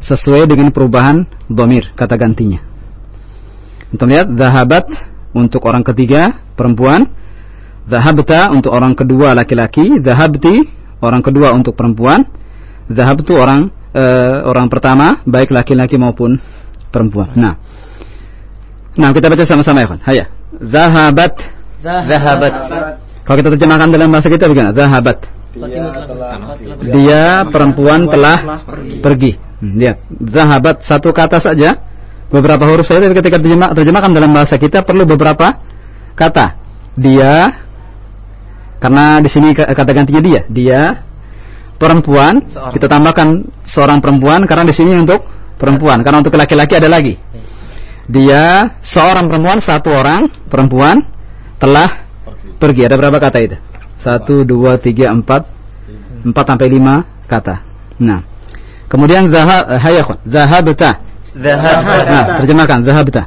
sesuai dengan perubahan domir, kata gantinya. Untuk lihat, zahabat untuk orang ketiga, perempuan. Zahabta untuk orang kedua, laki-laki. Zahabti, orang kedua untuk perempuan. Zahabtu orang eh, orang pertama, baik laki-laki maupun perempuan. Nah, nah kita baca sama-sama ya, kan? Haya. Zahabat. Zahabat. Kalau kita terjemahkan dalam bahasa kita bagaimana? Zahabat. Dia perempuan telah pergi. Hmm, Lihat, zahabat satu kata saja, beberapa huruf saja. Tapi ketika terjemah, terjemahkan dalam bahasa kita perlu beberapa kata. Dia, karena di sini kata gantinya dia. Dia perempuan. Kita tambahkan seorang perempuan karena di sini untuk perempuan. Karena untuk laki-laki ada lagi. Dia seorang perempuan, satu orang perempuan telah pergi. Ada berapa kata itu? Satu, dua, tiga, empat, empat sampai lima kata. Nah, kemudian zahab, hayakun, zahabta. Zahabta. Nah, terjemahkan zahabta.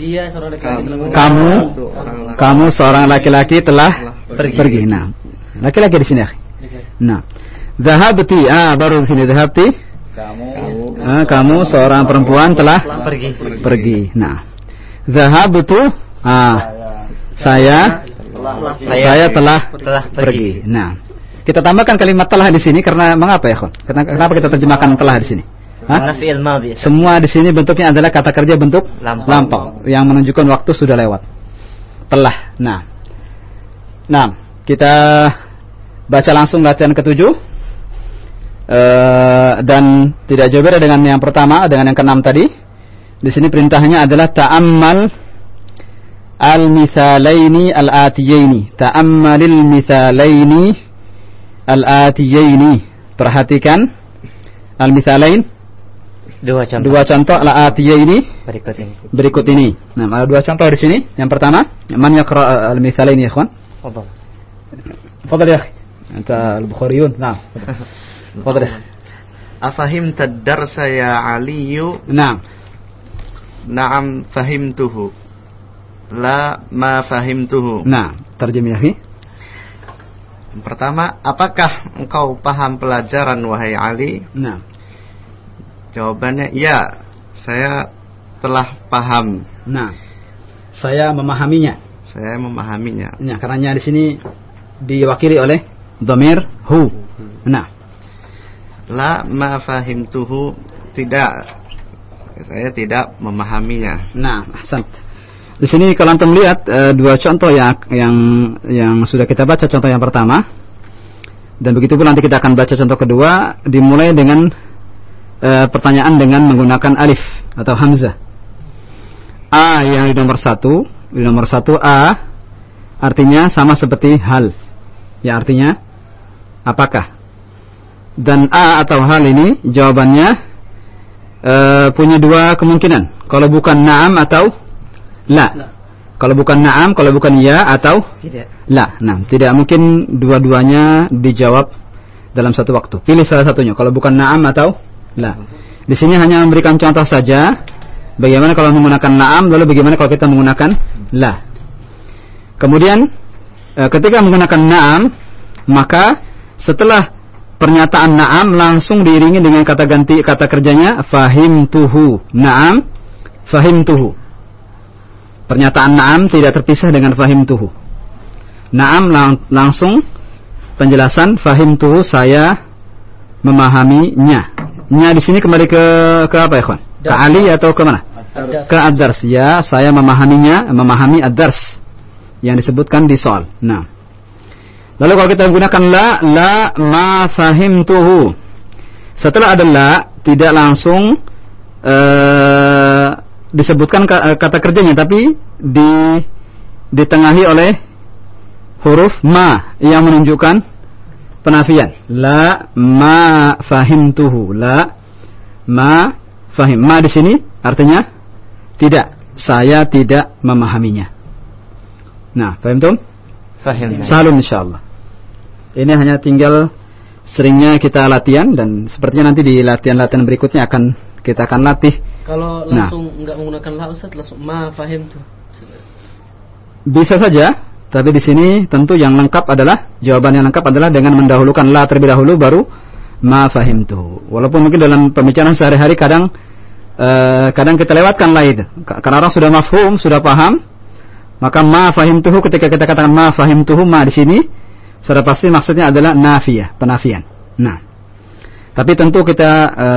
Dia seorang laki-laki telah Kamu, kamu seorang laki-laki telah pergi. Nah, laki-laki di sini. akhi. Nah, zahabti. Ah, baru di sini zahabti. Kamu Ah, kamu seorang perempuan telah Pergi. pergi. Nah, zahabtu. Ah, saya saya telah telah pergi. Nah, kita tambahkan kalimat telah di sini karena mengapa ya, Khon? Kenapa, kenapa kita terjemahkan telah di sini? Hah? Semua di sini bentuknya adalah kata kerja bentuk Lampau. yang menunjukkan waktu sudah lewat. Telah. Nah. Nah, kita baca langsung latihan ketujuh. Eh, dan tidak jauh beda dengan yang pertama, dengan yang keenam tadi. Di sini perintahnya adalah ta'ammal al-mithalaini al-atiyaini. Ta'ammalil mithalaini al-atiyaini. Perhatikan al-mithalain dua contoh. Dua contoh al-atiyaini berikut ini. Berikut ini. Nah, ada dua contoh di sini. Yang pertama, man yaqra al-mithalaini ya, ikhwan? Tafadhal. Ya. Anta al-Bukhariyun. Nah. Tafadhal. Ya Afahim ad-darsa ya Aliyu? Naam. Naam fahimtuhu la ma fahimtuhu. Nah, terjemahnya. Pertama, apakah engkau paham pelajaran wahai Ali? Nah. Jawabannya ya, saya telah paham. Nah. Saya memahaminya. Saya memahaminya. Nah, karenanya di sini diwakili oleh domir hu. Nah. La ma fahimtuhu tidak saya tidak memahaminya. Nah, ahsant. Di sini kalau antum lihat eh, dua contoh yang yang yang sudah kita baca contoh yang pertama dan begitu pun nanti kita akan baca contoh kedua dimulai dengan eh, pertanyaan dengan menggunakan alif atau hamzah. A yang di nomor satu di nomor satu A artinya sama seperti hal ya artinya apakah dan A atau hal ini jawabannya eh, punya dua kemungkinan. Kalau bukan na'am atau la. Kalau bukan na'am, kalau bukan ya atau Tidak. la. Nah, tidak mungkin dua-duanya dijawab dalam satu waktu. Pilih salah satunya. Kalau bukan na'am atau la. Di sini hanya memberikan contoh saja. Bagaimana kalau menggunakan na'am, lalu bagaimana kalau kita menggunakan la. Kemudian eh, ketika menggunakan na'am, maka setelah pernyataan na'am langsung diiringi dengan kata ganti kata kerjanya fahim tuhu na'am fahim tuhu pernyataan na'am tidak terpisah dengan fahim tuhu. Na'am lang- langsung penjelasan fahim tuhu saya memahaminya. Nya di sini kembali ke ke apa ya kawan ke Ali atau ke mana? Ke ad-dars. Ya saya memahaminya memahami ad-dars yang disebutkan di soal. Nah Lalu kalau kita menggunakan la, la ma fahimtuhu. Setelah ada la, tidak langsung eh, disebutkan ka- kata kerjanya, tapi di ditengahi oleh huruf ma yang menunjukkan penafian. La ma fahimtuhu. La ma fahim. Ma di sini artinya tidak. Saya tidak memahaminya. Nah, paham tuh? Fahim. Salun insyaallah. Ini hanya tinggal seringnya kita latihan dan sepertinya nanti di latihan-latihan berikutnya akan kita akan latih. Kalau Nah. langsung nggak menggunakan la Ustaz langsung ma fahim tuh. Bisa saja, tapi di sini tentu yang lengkap adalah jawaban yang lengkap adalah dengan mendahulukan la terlebih dahulu baru ma fahimtu. Walaupun mungkin dalam pembicaraan sehari-hari kadang eh, kadang kita lewatkan la itu. Ka- Karena orang sudah mafhum, sudah paham, maka ma fahimtuhu ketika kita katakan ma fahimtuhu ma di sini sudah pasti maksudnya adalah nafiyah, penafian. Nah, tapi tentu kita e,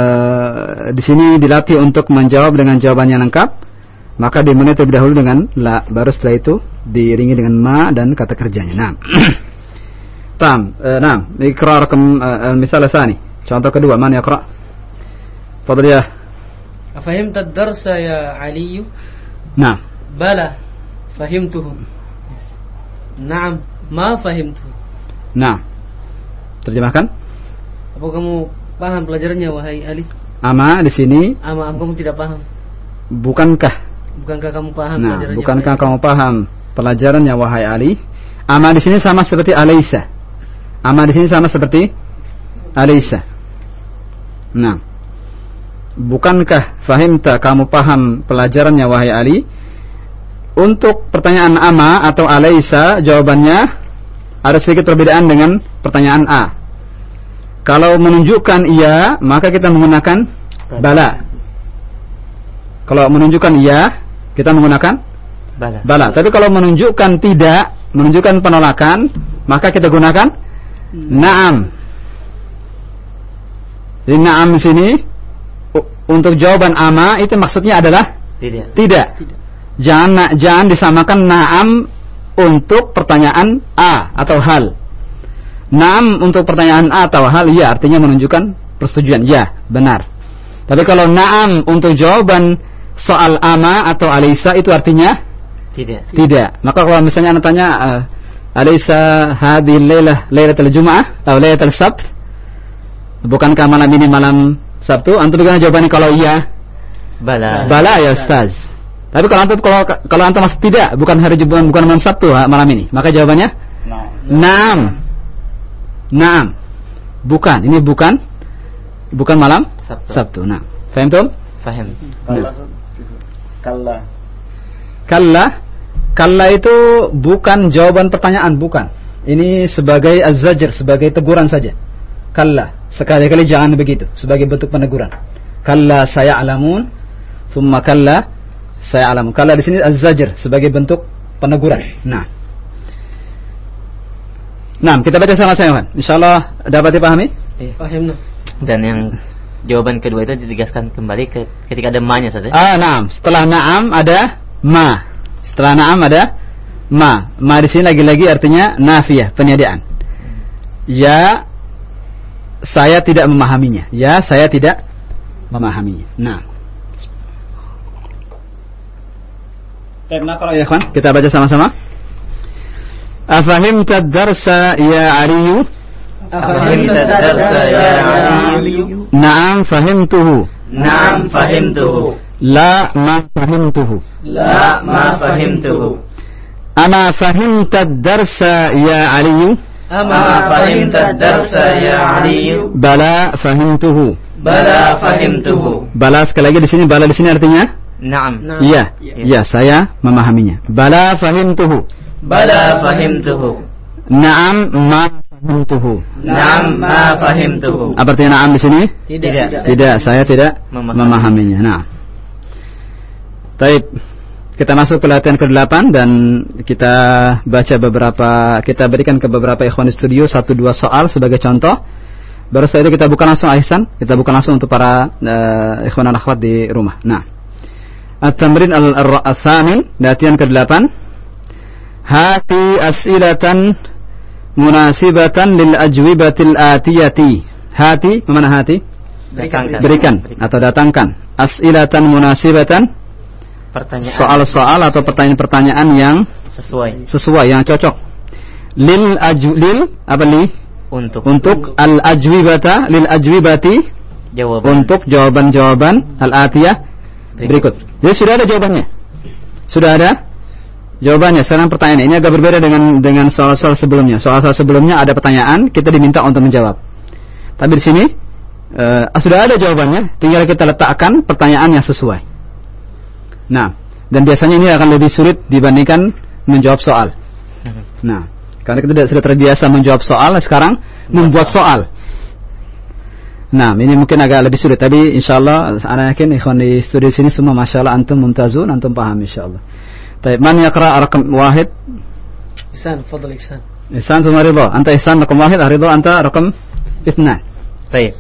di sini dilatih untuk menjawab dengan jawaban yang lengkap. Maka dimulai terlebih dahulu dengan la, baru setelah itu diiringi dengan ma dan kata kerjanya. Nah, <clears throat> tam, e, eh, nah, ikrar kem, e, eh, misalnya sani. Contoh kedua, mana ikrar? Fadli ya. Fahim darsa ya Aliyu. Nah. Bala, fahim tuh. Nah, ma fahim tuh. Nah. Terjemahkan? Apa kamu paham pelajarannya wahai Ali? Ama di sini Ama am kamu tidak paham. bukankah Bukankah kamu paham Nah, pelajarannya? bukankah kamu paham pelajarannya wahai Ali? Ama di sini sama seperti Alaysa. Ama di sini sama seperti Alaysa. Nah, bukankah fahimta kamu paham pelajarannya wahai Ali? Untuk pertanyaan ama atau Alaysa jawabannya ada sedikit perbedaan dengan pertanyaan A. Kalau menunjukkan iya, maka kita menggunakan bala. Kalau menunjukkan iya, kita menggunakan Bala. bala. Tapi kalau menunjukkan tidak, menunjukkan penolakan, maka kita gunakan naam. Jadi naam di sini untuk jawaban ama itu maksudnya adalah Tidak. tidak. Jangan na- jangan disamakan naam untuk pertanyaan A atau hal. Naam untuk pertanyaan A atau hal ya artinya menunjukkan persetujuan ya benar. Tapi kalau naam untuk jawaban soal ama atau alisa itu artinya Tidak. tidak. Maka kalau misalnya anda tanya uh, alisa hadhi lailah lailatul jum'ah atau lailatul sabt bukankah malam ini malam Sabtu? Antum bagaimana jawabannya kalau iya? Bala. Bala ya Ustaz. Tapi kalau antum kalau kalau antum masih tidak, bukan hari Jumat, bukan malam Sabtu ha, malam ini, maka jawabannya Naam. Naam. Bukan, ini bukan bukan malam Sabtu. Sabtu. Nah, paham tuh? Faham. Kalla. Kalla. Kalla Kalla itu bukan jawaban pertanyaan, bukan. Ini sebagai az-zajr, sebagai teguran saja. Kalla, sekali-kali jangan begitu, sebagai bentuk peneguran. Kalla saya alamun, thumma kalla saya alamun. Kalla di sini az-zajr sebagai bentuk peneguran. Nah. Nah, kita baca sama-sama, kan? Insyaallah dapat dipahami? Paham no. Dan yang jawaban kedua itu ditegaskan kembali ke, ketika ada ma-nya saja. Ah, naam. Setelah naam ada ma. Setelah naam ada ma. Ma di sini lagi-lagi artinya nafiyah, peniadaan. Ya saya tidak memahaminya. Ya saya tidak memahaminya. Nah. Baik, nah kalau ya kawan, kita baca sama-sama. Afahimta darsa ya Aliyu? أفهمت الدرس يا علي Naam fahimtuhu. نعم فهمته La ma fahimtuhu. لا ما فهمته أما فهمت الدرس يا علي أما فهمت الدرس يا علي بلى فهمته بلى فهمته bala sekali lagi di sini bala di sini artinya Naam. iya iya saya memahaminya bala fahimtuhu Bala fahimtuhu. Naam ma fahimtuhu. Naam ma fahimtuhu. Apa artinya naam di sini? Tidak. Tidak, tidak saya tidak memahaminya. Nah. Baik. Kita masuk ke latihan ke-8 dan kita baca beberapa kita berikan ke beberapa ikhwan di studio satu dua soal sebagai contoh. Baru setelah itu kita buka langsung Aisan, kita buka langsung untuk para uh, ikhwan al-akhwat di rumah. Nah. At-tamrin al-tsani, latihan ke-8 Hati as'ilatan munasibatan lil ajwibatil atiyati. Hati mana hati? Datangkan. berikan atau datangkan. As'ilatan munasibatan Pertanyaan. soal-soal atau pertanyaan-pertanyaan yang sesuai. sesuai yang cocok. Lil aju lil apa li? Untuk. Untuk al ajwibata lil ajwibati. Jawaban. untuk jawaban-jawaban al atiyah. Berikut. Jadi sudah ada jawabannya. Sudah ada jawabannya. Sekarang pertanyaan ini agak berbeda dengan dengan soal-soal sebelumnya. Soal-soal sebelumnya ada pertanyaan, kita diminta untuk menjawab. Tapi di sini eh, sudah ada jawabannya, tinggal kita letakkan pertanyaan yang sesuai. Nah, dan biasanya ini akan lebih sulit dibandingkan menjawab soal. Nah, karena kita sudah- sudah terbiasa menjawab soal, sekarang membuat soal. Nah, ini mungkin agak lebih sulit, tapi insya Allah, saya yakin ikhwan di studio sini semua masya Allah antum mumtazun, antum paham insya Allah. Baik, man yakra rakam wahid? Ihsan, fadl ihsan. Ihsan sama Ridho. Anta Ihsan rakam wahid, Ridho anta rakam ithnan. Baik.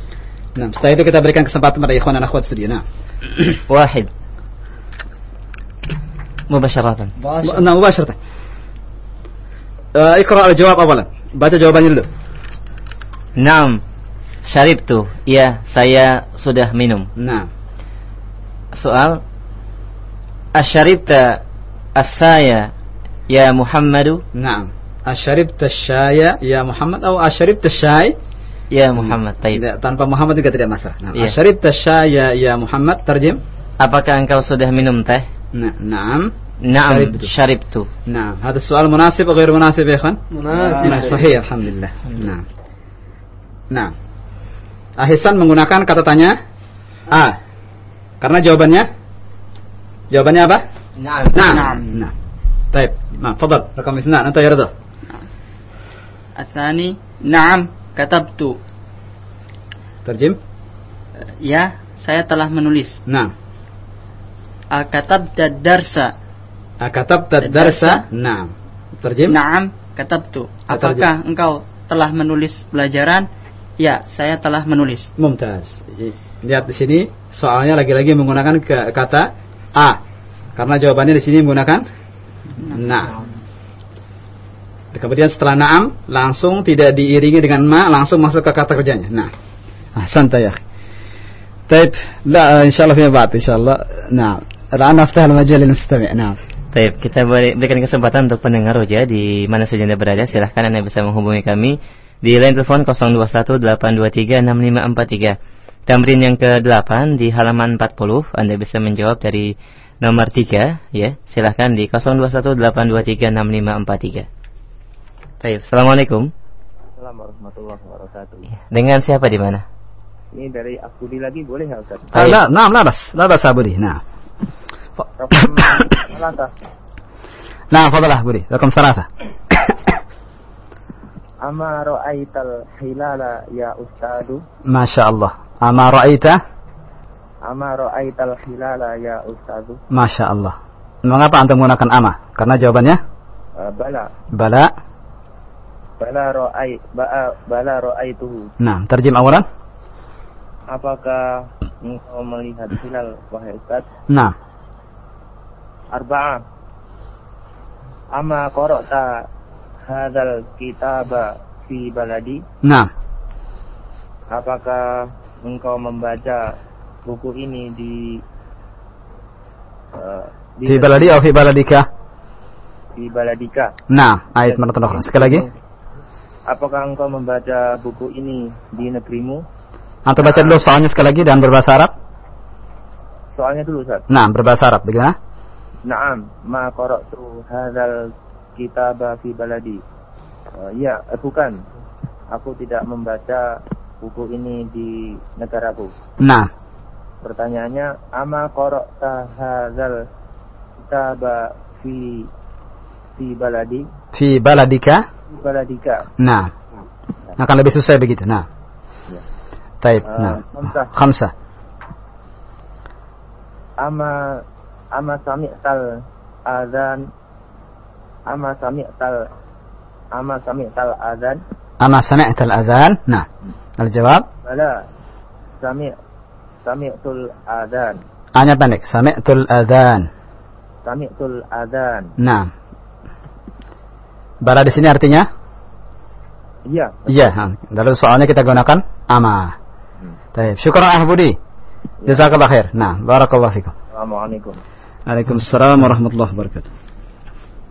Nah, setelah itu kita berikan kesempatan pada ikhwan dan akhwat studio. Nah, <clears throat> واحد مباشرة nah mubasharatan. Uh, ikra al-jawab awalan. Baca jawabannya dulu. نعم شربت Ya saya sudah minum Nah, Soal Asyaribta Asaya Ya Muhammadu نعم أشربت الشاي يا محمد أو أشربت الشاي Ya Muhammad. Taib. Tidak, tanpa Muhammad juga tidak masalah. Nah, Iya. Asharibta syai ya, ya Muhammad terjem? Apakah engkau sudah minum teh? Nah, na'am. Naam, Syaribtu. syaribtu. نعم هذا السؤال مناسب أو غير مناسب يا إخوان مناسب. نعم صحيح الحمد لله نعم نعم Ahsan menggunakan kata tanya A karena jawabannya jawabannya apa Naam. نعم نعم طيب نعم تفضل رقم اثنان أنت يا رضا الثاني نعم كتبت ترجم ya saya telah menulis نعم akatabta darsa أكتبت الدرس نعم ترجم Naam katabtu apakah engkau telah menulis pelajaran ya saya telah menulis Mumtaz. Lihat di sini soalnya lagi-lagi menggunakan ke- kata A. Karena jawabannya di sini menggunakan na. Kemudian setelah na'am langsung tidak diiringi dengan ma langsung masuk ke kata kerjanya. Nah. أحسنت يا أخي طيب لا إن شاء الله فيما بعد إن شاء الله نعم الآن أفتح المجال للمستمع نعم Baik, kita beri- berikan kesempatan untuk pendengar Roja di mana saja Anda berada. Silahkan Anda bisa menghubungi kami di line telepon 0218236543. Tamrin yang ke-8 di halaman 40, Anda bisa menjawab dari nomor 3 ya. Silahkan di 0218236543. Assalamualaikum. Assalamualaikum warahmatullahi wabarakatuh. Ya, dengan siapa di mana? Ini dari Abudi lagi boleh nggak Ustaz? Ah, nah, nah, nah, labas Abudi. Nah. Nah, fadalah Budi. Rakam salasa. Ama ra'aital hilala ya ustadu? Masya Allah. Ama ra'aita? Amaro aital hilala ya ustazu. Masya Allah. Mengapa antum menggunakan ama? Karena jawabannya? Uh, bala. Bala. Bala ro'ai. Ba eh, bala ro'aituhu. Nah, terjem awalan? Apakah engkau melihat hilal, wahai Ustaz? Nah. Arba'ah. Ama korota hadal kitaba fi baladi? Nah. Apakah engkau membaca buku ini di uh, fi baladi atau fi baladika? di baladika? Nah, ayat mana ukhra. Sekali lagi. Apakah engkau membaca buku ini di negerimu? Antum baca dulu soalnya sekali lagi dan berbahasa Arab. Soalnya dulu Ustaz. Nah, berbahasa Arab bagaimana? Naam, ma qara'tu hadzal kitaba fi baladi. Uh, ya, eh, bukan. Aku tidak membaca buku ini di negaraku. Nah, Pertanyaannya, ama qara'ta hadzal kitaba fi fi baladi? fi baladika. Fi baladika. Nah, akan lebih susah begitu. Nah, taib. Uh, Nah, khamsah. khamsa. ama ama sami'tal adzan ama sami'tal ama sami'tal adzan Ama sami'ta al-adhan? Nah, al-jawab. bala sami' sami'tul adzan Hanya pendek. Sami'tul adhan. sami'tul adzan Nah. Bala di sini artinya? iya Iya, ha. dalam soalnya kita gunakan ama. Taib. Syukran ah Budi. Jazakallah khair. Nah, barakallahu fikum. assalamualaikum Waalaikumsalam warahmatullahi wabarakatuh.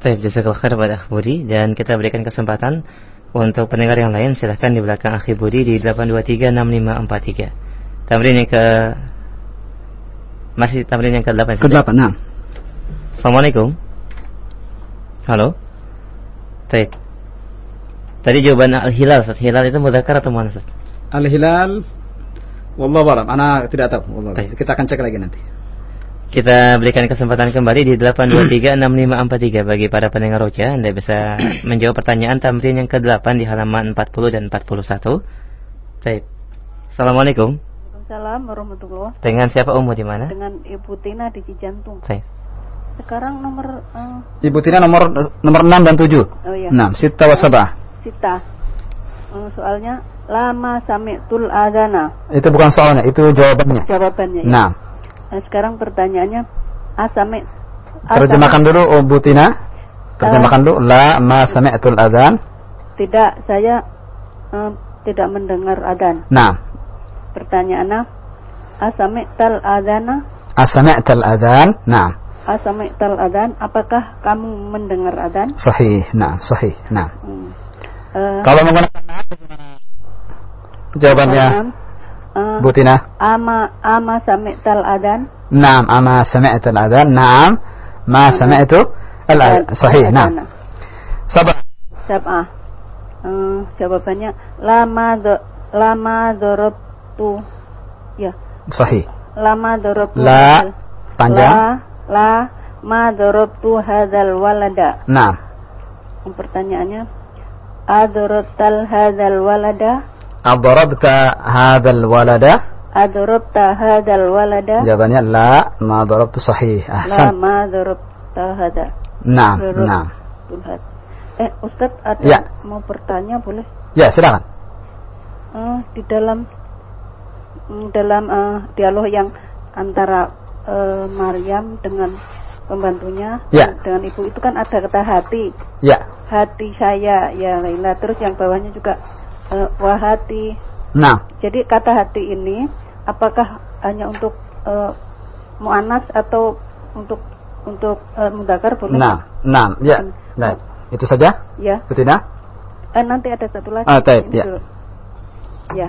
Baik, jazakallah khair pada Budi dan kita berikan kesempatan untuk pendengar yang lain silahkan di belakang Akhi Budi di 8236543. Tamrin yang ke masih tamrin yang ke-8 Kedelapan, nah. Assalamualaikum. Halo. Baik. Tadi jawaban al-hilal, Ustaz. Hilal itu mudzakkar atau? Ustaz? Al-hilal Wallahu a'lam. Ana tidak tahu. Wallahu. Kita akan cek lagi nanti. Kita berikan kesempatan kembali di 8236543 bagi para pendengar roja. Anda bisa <coughs> menjawab pertanyaan tamrin yang ke-8 di halaman 40 dan 41. Baik. Assalamualaikum. Waalaikumsalam warahmatullahi Dengan siapa Umu di mana? Dengan Ibu Tina di Cijantung. Baik. Sekarang nomor eh, Ibu Tina nomor nomor 6 dan 7. Oh iya. 6, sita wa sabah. Sita. Eh, soalnya lama sami'tul adana. Itu bukan soalnya, itu jawabannya. Jawabannya ya. Nah, Nah, sekarang pertanyaannya asami terjemahkan dulu oh, Bu Tina. Terjemahkan dulu la ma sami'tul adzan. Tidak, saya eh, tidak mendengar adan. Nah, Pertanyaannya asami tal adana asami'tal adzan. Nah, asami tal adan apakah kamu mendengar adan? sahih. Nah, sahih. Nah. Eh, Kalau menggunakan Jawabannya uh, Bu Tina. ama ama sami'tal adan Naam, ama sami'tu al-adhan. Naam, ma sami'tu al-adhan. Sahih, naam. Sabar. sab'ah Eh, jawabannya lama do, lama dorobtu ya Sahih. lama dorobtu La panjang. la la ma dorobtu hadal walada Naam. pertanyaannya adorobtal hadal walada Adarabta hadzal walada? adorobta hadal walada Jawabannya la, ma darabtu sahih. la Ahsan. ma dorobta hadal Naam, Dorobtul naam. had- eh Ustadz ada Ya. mau bertanya boleh Ya, silakan. Eh, di dalam dalam eh, dialog yang antara eh, Maryam dengan pembantunya Ya. dengan ibu itu kan ada kata hati Ya. hati saya ya Laila terus yang bawahnya juga eh, wahati Naam. jadi kata hati ini apakah hanya untuk eh, muannas atau untuk untuk eh, mudakar boleh Naam, naam. Ya. Baik. Itu saja? ya Bu Tina? eh, nanti ada satu lagi Ah, ya. dulu. ya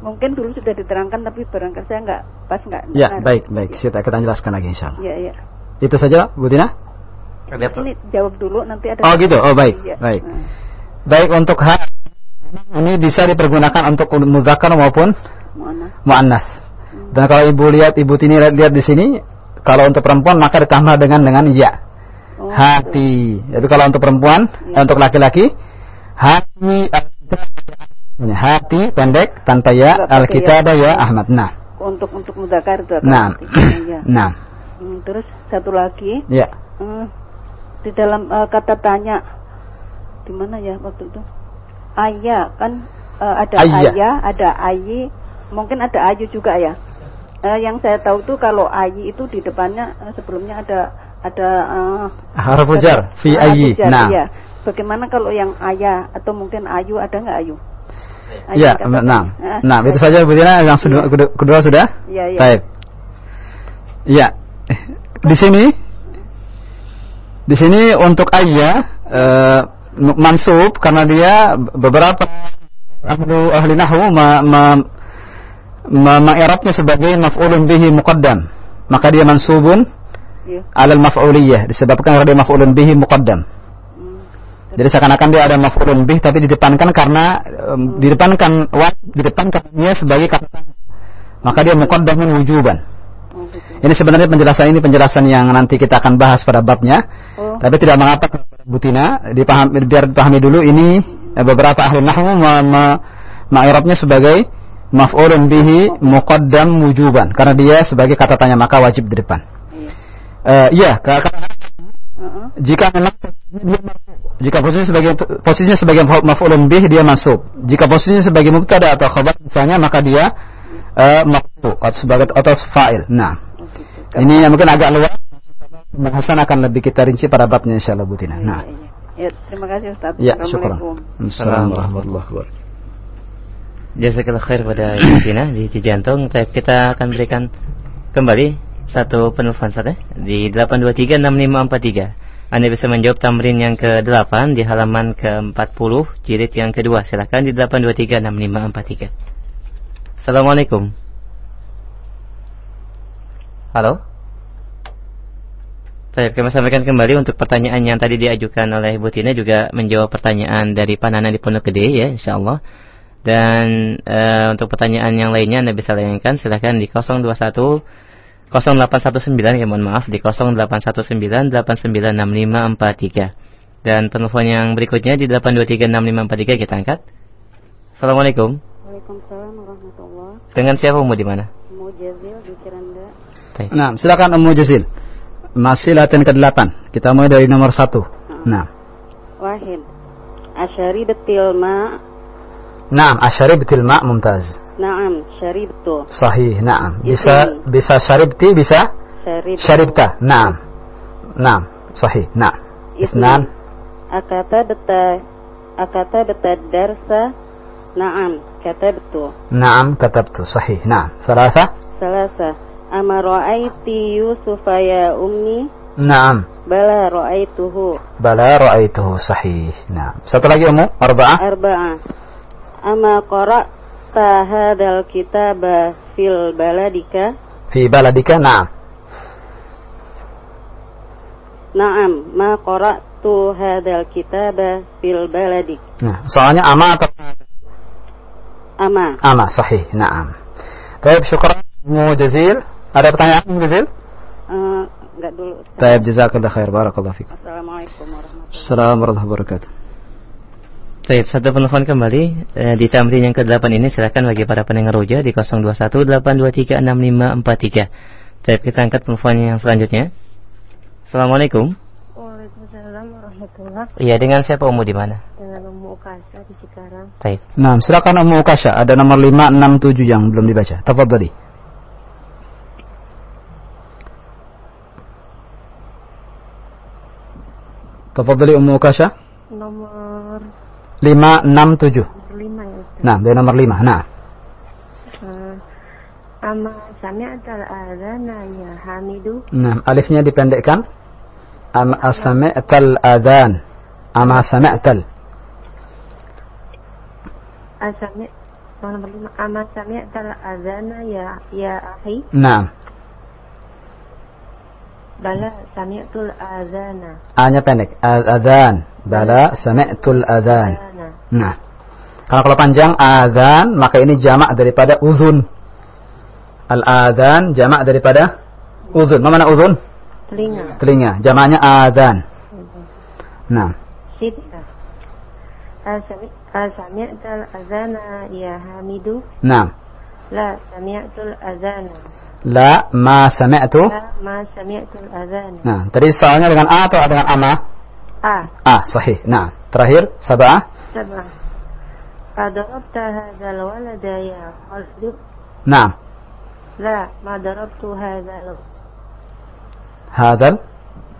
mungkin dulu sudah diterangkan tapi barangkali saya nggak pas nggak Ya, baik, baik. Kita kita jelaskan lagi insyaallah. ya ya Itu saja, Bu Tina? ini jawab dulu nanti ada Oh gitu. Oh baik, Iya. baik. Nah, Baik untuk hak ini bisa dipergunakan untuk muzakkar maupun muannas. muannas. Dan kalau ibu lihat ibu Tini lihat, lihat di sini, kalau untuk perempuan maka ditambah dengan dengan ya. hati. Jadi kalau untuk perempuan, eh, untuk laki-laki, hati hati pendek tanpa ya alkitabah ya. ya Ahmad. Nah, untuk untuk mudakar itu nah, ya. <clears throat> nah, Hmm, terus satu lagi ya. hmm, di dalam eh, kata tanya di mana ya waktu itu ayah kan eh, ada Ayya. ayah ada ayi mungkin ada ayu juga ya Eh, yang saya tahu tuh kalau ayi itu di depannya eh, sebelumnya ada ada eh, Harful jar fi jar, Nah. iya. bagaimana kalau yang ayah atau mungkin ayu ada nggak Ayu Ya, kata- nah, Ah, nah itu saja Bu Tina yang kedua, kedua- sudah. Iya, iya. Baik. Ya, di sini, di sini untuk ayah eh, mansub karena dia beberapa ahlu ahli nahwu ma, ma, ma, sebagai maf'ulun bihi muqaddam. Maka dia mansubun Iya. alal maf'uliyah disebabkan karena dia maf'ulun bihi muqaddam. Jadi seakan-akan dia ada maf'ulun bih tapi didepankan karena em, didepankan wa didepankan dia sebagai kata maka dia muqaddamun wujuban. Ini sebenarnya penjelasan ini penjelasan yang nanti kita akan bahas pada babnya. Tapi tidak mengapa Butina dipahami biar dipahami dulu ini eh, beberapa ahli nahwu ma, ma, ma'irabnya sebagai maf'ulun bihi muqaddam wujuban karena dia sebagai kata tanya maka wajib di depan. Iya, ka- ka- jika memang dia. Jika posisinya sebagai posisinya sebagai maf'ulun bih dia masuk. Jika posisinya sebagai mubtada atau khabar misalnya maka dia eh marfu atau sebagai atau fa'il. Nah. Ini yang mungkin agak luas. Pembahasan akan lebih kita rinci pada babnya insyaallah Bu Tina. Nah. ya terima kasih Ustaz Ya, syukur. Assalamualaikum. Assalamualaikum warahmatullahi wabarakatuh. Jazakallah khair pada Ibu Tina di Cijantung. Kita akan berikan kembali satu penelpon saja di 8236543. Anda bisa menjawab tamrin yang ke-8 di halaman ke-40 jilid yang kedua. Silakan di 8236543. Assalamualaikum. Halo. Saya kami sampaikan kembali untuk pertanyaan yang tadi diajukan oleh Ibu Tina juga menjawab pertanyaan dari Panana di Pondok Gede ya insyaallah. Dan eh, untuk pertanyaan yang lainnya Anda bisa layankan silahkan di 021 0819 ya mohon maaf di 0819896543. Dan penelpon yang berikutnya di 8236543 kita angkat. Assalamualaikum. Waalaikumsalam warahmatullahi Dengan siapa Umu di mana? Mujazil di Ciranda Nah, silakan Ummu Jazil. Masih latihan ke-8. Kita mulai dari nomor 1. Nah. Wahid Asyari betil ma Naam, asyaribtil ma' mumtaz. Naam syaribtu Sahih, naam. Bisa bisa syaribti, bisa Syaribtu syaribta. Naam. Naam, sahih. Naam. Isnan. Akata beta Akata beta darsa Naam kata betul Naam, katabtu. Sahih. Naam. Salasa. Salasa Ama ra'aiti Yusufa ya ummi Naam. Bala ra'aituhu Bala ra'aituhu sahih. Naam. Satu lagi Ummu, arba'ah. Arba'ah Ama qara qara'ta hadzal kitaba fil baladika? Fi baladika, na'am. Na'am, ma qara'tu hadzal kitaba fil baladik. Nah, soalnya ama atau Ama. ama sahih, na'am. Baik, syukran Mu Jazil. Ada pertanyaan Mu Jazil? Eh, enggak dulu. Taib jazakallah khair barakallahu fikum. Assalamualaikum warahmatullahi wabarakatuh. Baik, satu penelpon kembali eh, di tamrin yang ke-8 ini silakan bagi para pendengar roja di 0218236543. Baik, kita angkat penelpon yang selanjutnya. Assalamualaikum. Waalaikumsalam warahmatullahi Iya, dengan siapa Umu di mana? Dengan Ummu Ukasa di Cikarang. Baik. Nah, silakan Ummu Ukasha. Ada nomor 567 yang belum dibaca. Tafadhali. Tafadhali Ummu Ukasha. Nomor 567. lima ya Ustaz. Nah, dari nomor 5. Nah, Eh, Ama sami'tal adzana ya Hamidu. nah alifnya dipendekkan. Am asami'tal adhan. Ama sami'tal. Asami nomor lima. Ama sami'tal adzana ya ya ahi. Nah, Bala sami'tul adzana. A-nya pendek. Adhan. Bala sami'tul adhan. Nah, kalau kalau panjang adhan, maka ini jamak daripada uzun. Al-adhan jamak daripada uzun. Mana uzun? Telinga. Telinga. Jamaknya adhan. Nah, asami'tal adzana ya Hamidu. nah. La sami'tul adzana. La ma sami'tu. La ma sami'tul adzana. Nah, tadi soalnya dengan a atau dengan ama? A. A, sahih. Nah, terakhir sabah. Sabah. Adarabta hadzal walada ya Khalid. Nah, La ma darabtu hadzal hadal.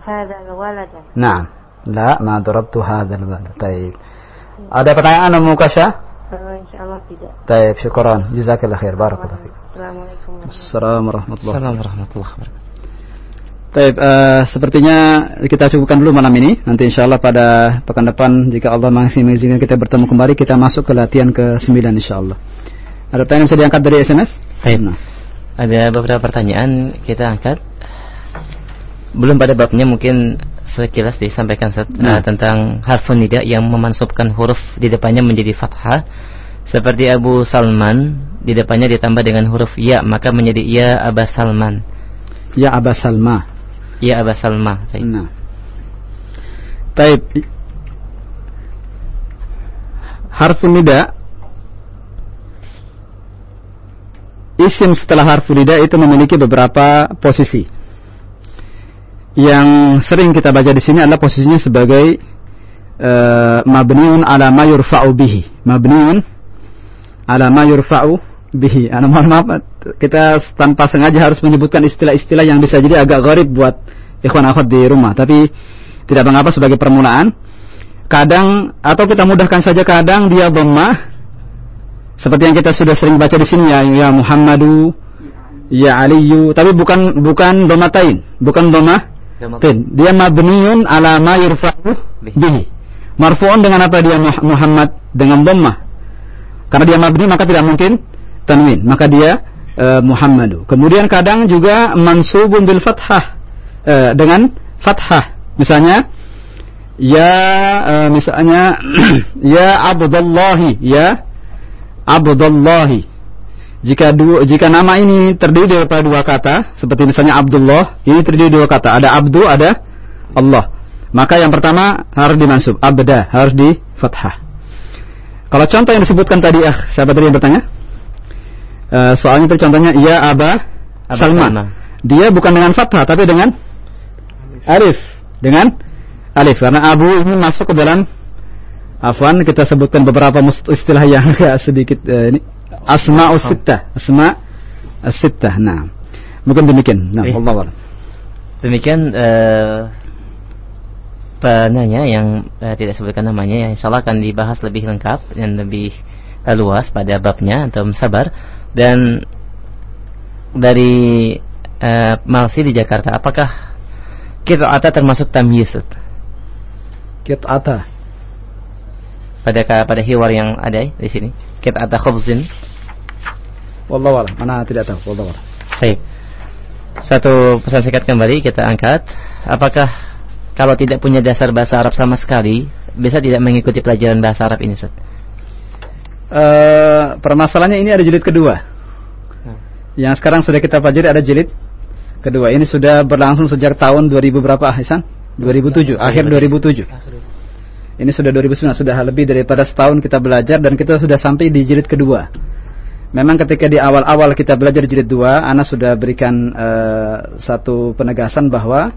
hadzal walada. Nah, la ma darabtu hadal walad. Baik. Ada pertanyaan Kasha? Eh, Insyaallah tidak. Baik, syukran. Jazakallah khair. Barakallahu fiik. Assalamualaikum Assalamualaikum warahmatullahi wabarakatuh. Baik, eh, sepertinya kita cukupkan dulu malam ini. Nanti insya Allah pada pekan depan jika Allah masih mengizinkan kita bertemu kembali, kita masuk ke latihan ke-9 insya Allah. Ada pertanyaan yang bisa diangkat dari SMS? Baik. Nah. Ada beberapa pertanyaan kita angkat. Belum pada babnya mungkin sekilas disampaikan Ustaz, Nah. eh, tentang harfun nida yang memansubkan huruf di depannya menjadi fathah. Seperti Abu Salman di depannya ditambah dengan huruf ya maka menjadi ya Aba Salman. Ya Aba Salma. Ya Aba Salma. Baik. Nah. Taib. Nida Isim setelah harfun nida itu memiliki beberapa posisi. Yang sering kita baca di sini adalah posisinya sebagai uh, mabniun ala ma yurfa'u bihi. Mabniun ala ma yurfa'u bihi. Anu mohon maaf kita tanpa sengaja harus menyebutkan istilah-istilah yang bisa jadi agak gharib buat ikhwan akhwat di rumah, tapi tidak mengapa sebagai permulaan. Kadang atau kita mudahkan saja kadang dia dhammah seperti yang kita sudah sering baca di sini ya ya Muhammadu ya Aliyu tapi bukan bukan dhammatain, bukan dhammah tin. Dia mabniun ala ma yurfa'u bihi. Marfu'un dengan apa dia Muh- Muhammad dengan dhammah. Karena dia mabni maka tidak mungkin tanwin, maka dia eh, Muhammadu. Kemudian kadang juga mansubun bil fathah eh, dengan fathah. Misalnya ya eh, misalnya <clears throat> ya Abdullahi, ya Abdullahi. Jika dua, jika nama ini terdiri daripada dua kata, seperti misalnya Abdullah, ini terdiri dua kata, ada Abdu, ada Allah. Maka yang pertama harus dimansub, abda harus di fathah. Kalau contoh yang disebutkan tadi, ah, siapa tadi yang bertanya? Eh, soalnya tadi contohnya ya Aba, Aba Salman. Salman. Dia bukan dengan fathah tapi dengan alif, dengan alif karena Abu ini masuk ke dalam Afwan kita sebutkan beberapa istilah yang <laughs> agak sedikit eh, ini asma sittah, asma sittah. Nah, mungkin demikian. Nah, Eh. Allah. Demikian eh, penanya yang eh, tidak sebutkan namanya yang insya Allah akan dibahas lebih lengkap dan lebih eh, luas pada babnya atau sabar dan dari eh, Malsi di Jakarta apakah kita termasuk tamyiz? Kit'ata. pada pada hiwar yang ada di sini kita ada khubzin Wallahu a'lam. Mana tidak tahu. Wallahu a'lam. Baik. Satu pesan singkat kembali kita angkat. Apakah kalau tidak punya dasar bahasa Arab sama sekali bisa tidak mengikuti pelajaran bahasa Arab ini, Ustaz? Uh, permasalahannya ini ada jilid kedua. Yang sekarang sudah kita pelajari ada jilid kedua. Ini sudah berlangsung sejak tahun 2000 berapa, Hasan? 2007, akhir 2007. Ini sudah 2009, sudah lebih daripada setahun kita belajar dan kita sudah sampai di jilid kedua. Memang ketika di awal-awal kita belajar jilid dua, Ana sudah berikan uh, satu penegasan bahwa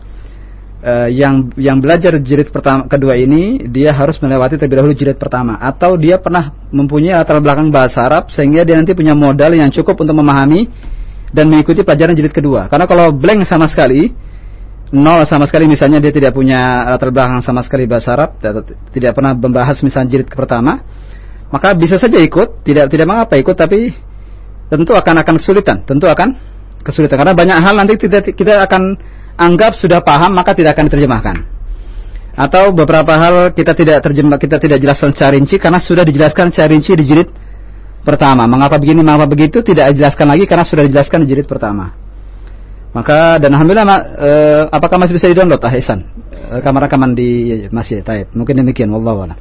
uh, yang yang belajar jilid pertama kedua ini dia harus melewati terlebih dahulu jilid pertama atau dia pernah mempunyai latar belakang bahasa Arab sehingga dia nanti punya modal yang cukup untuk memahami dan mengikuti pelajaran jilid kedua. Karena kalau blank sama sekali, nol sama sekali misalnya dia tidak punya latar belakang sama sekali bahasa Arab, tidak pernah membahas misalnya jilid pertama, maka bisa saja ikut, tidak tidak mengapa ikut tapi tentu akan akan kesulitan, tentu akan kesulitan karena banyak hal nanti tidak kita akan anggap sudah paham maka tidak akan diterjemahkan. Atau beberapa hal kita tidak terjemah kita tidak jelaskan secara rinci karena sudah dijelaskan secara rinci di jilid pertama. Mengapa begini, mengapa begitu tidak dijelaskan lagi karena sudah dijelaskan di jilid pertama. Maka dan alhamdulillah eh, apakah masih bisa di-download ah Ihsan? Rekaman-rekaman di masih taib. Mungkin demikian wallahu a'lam.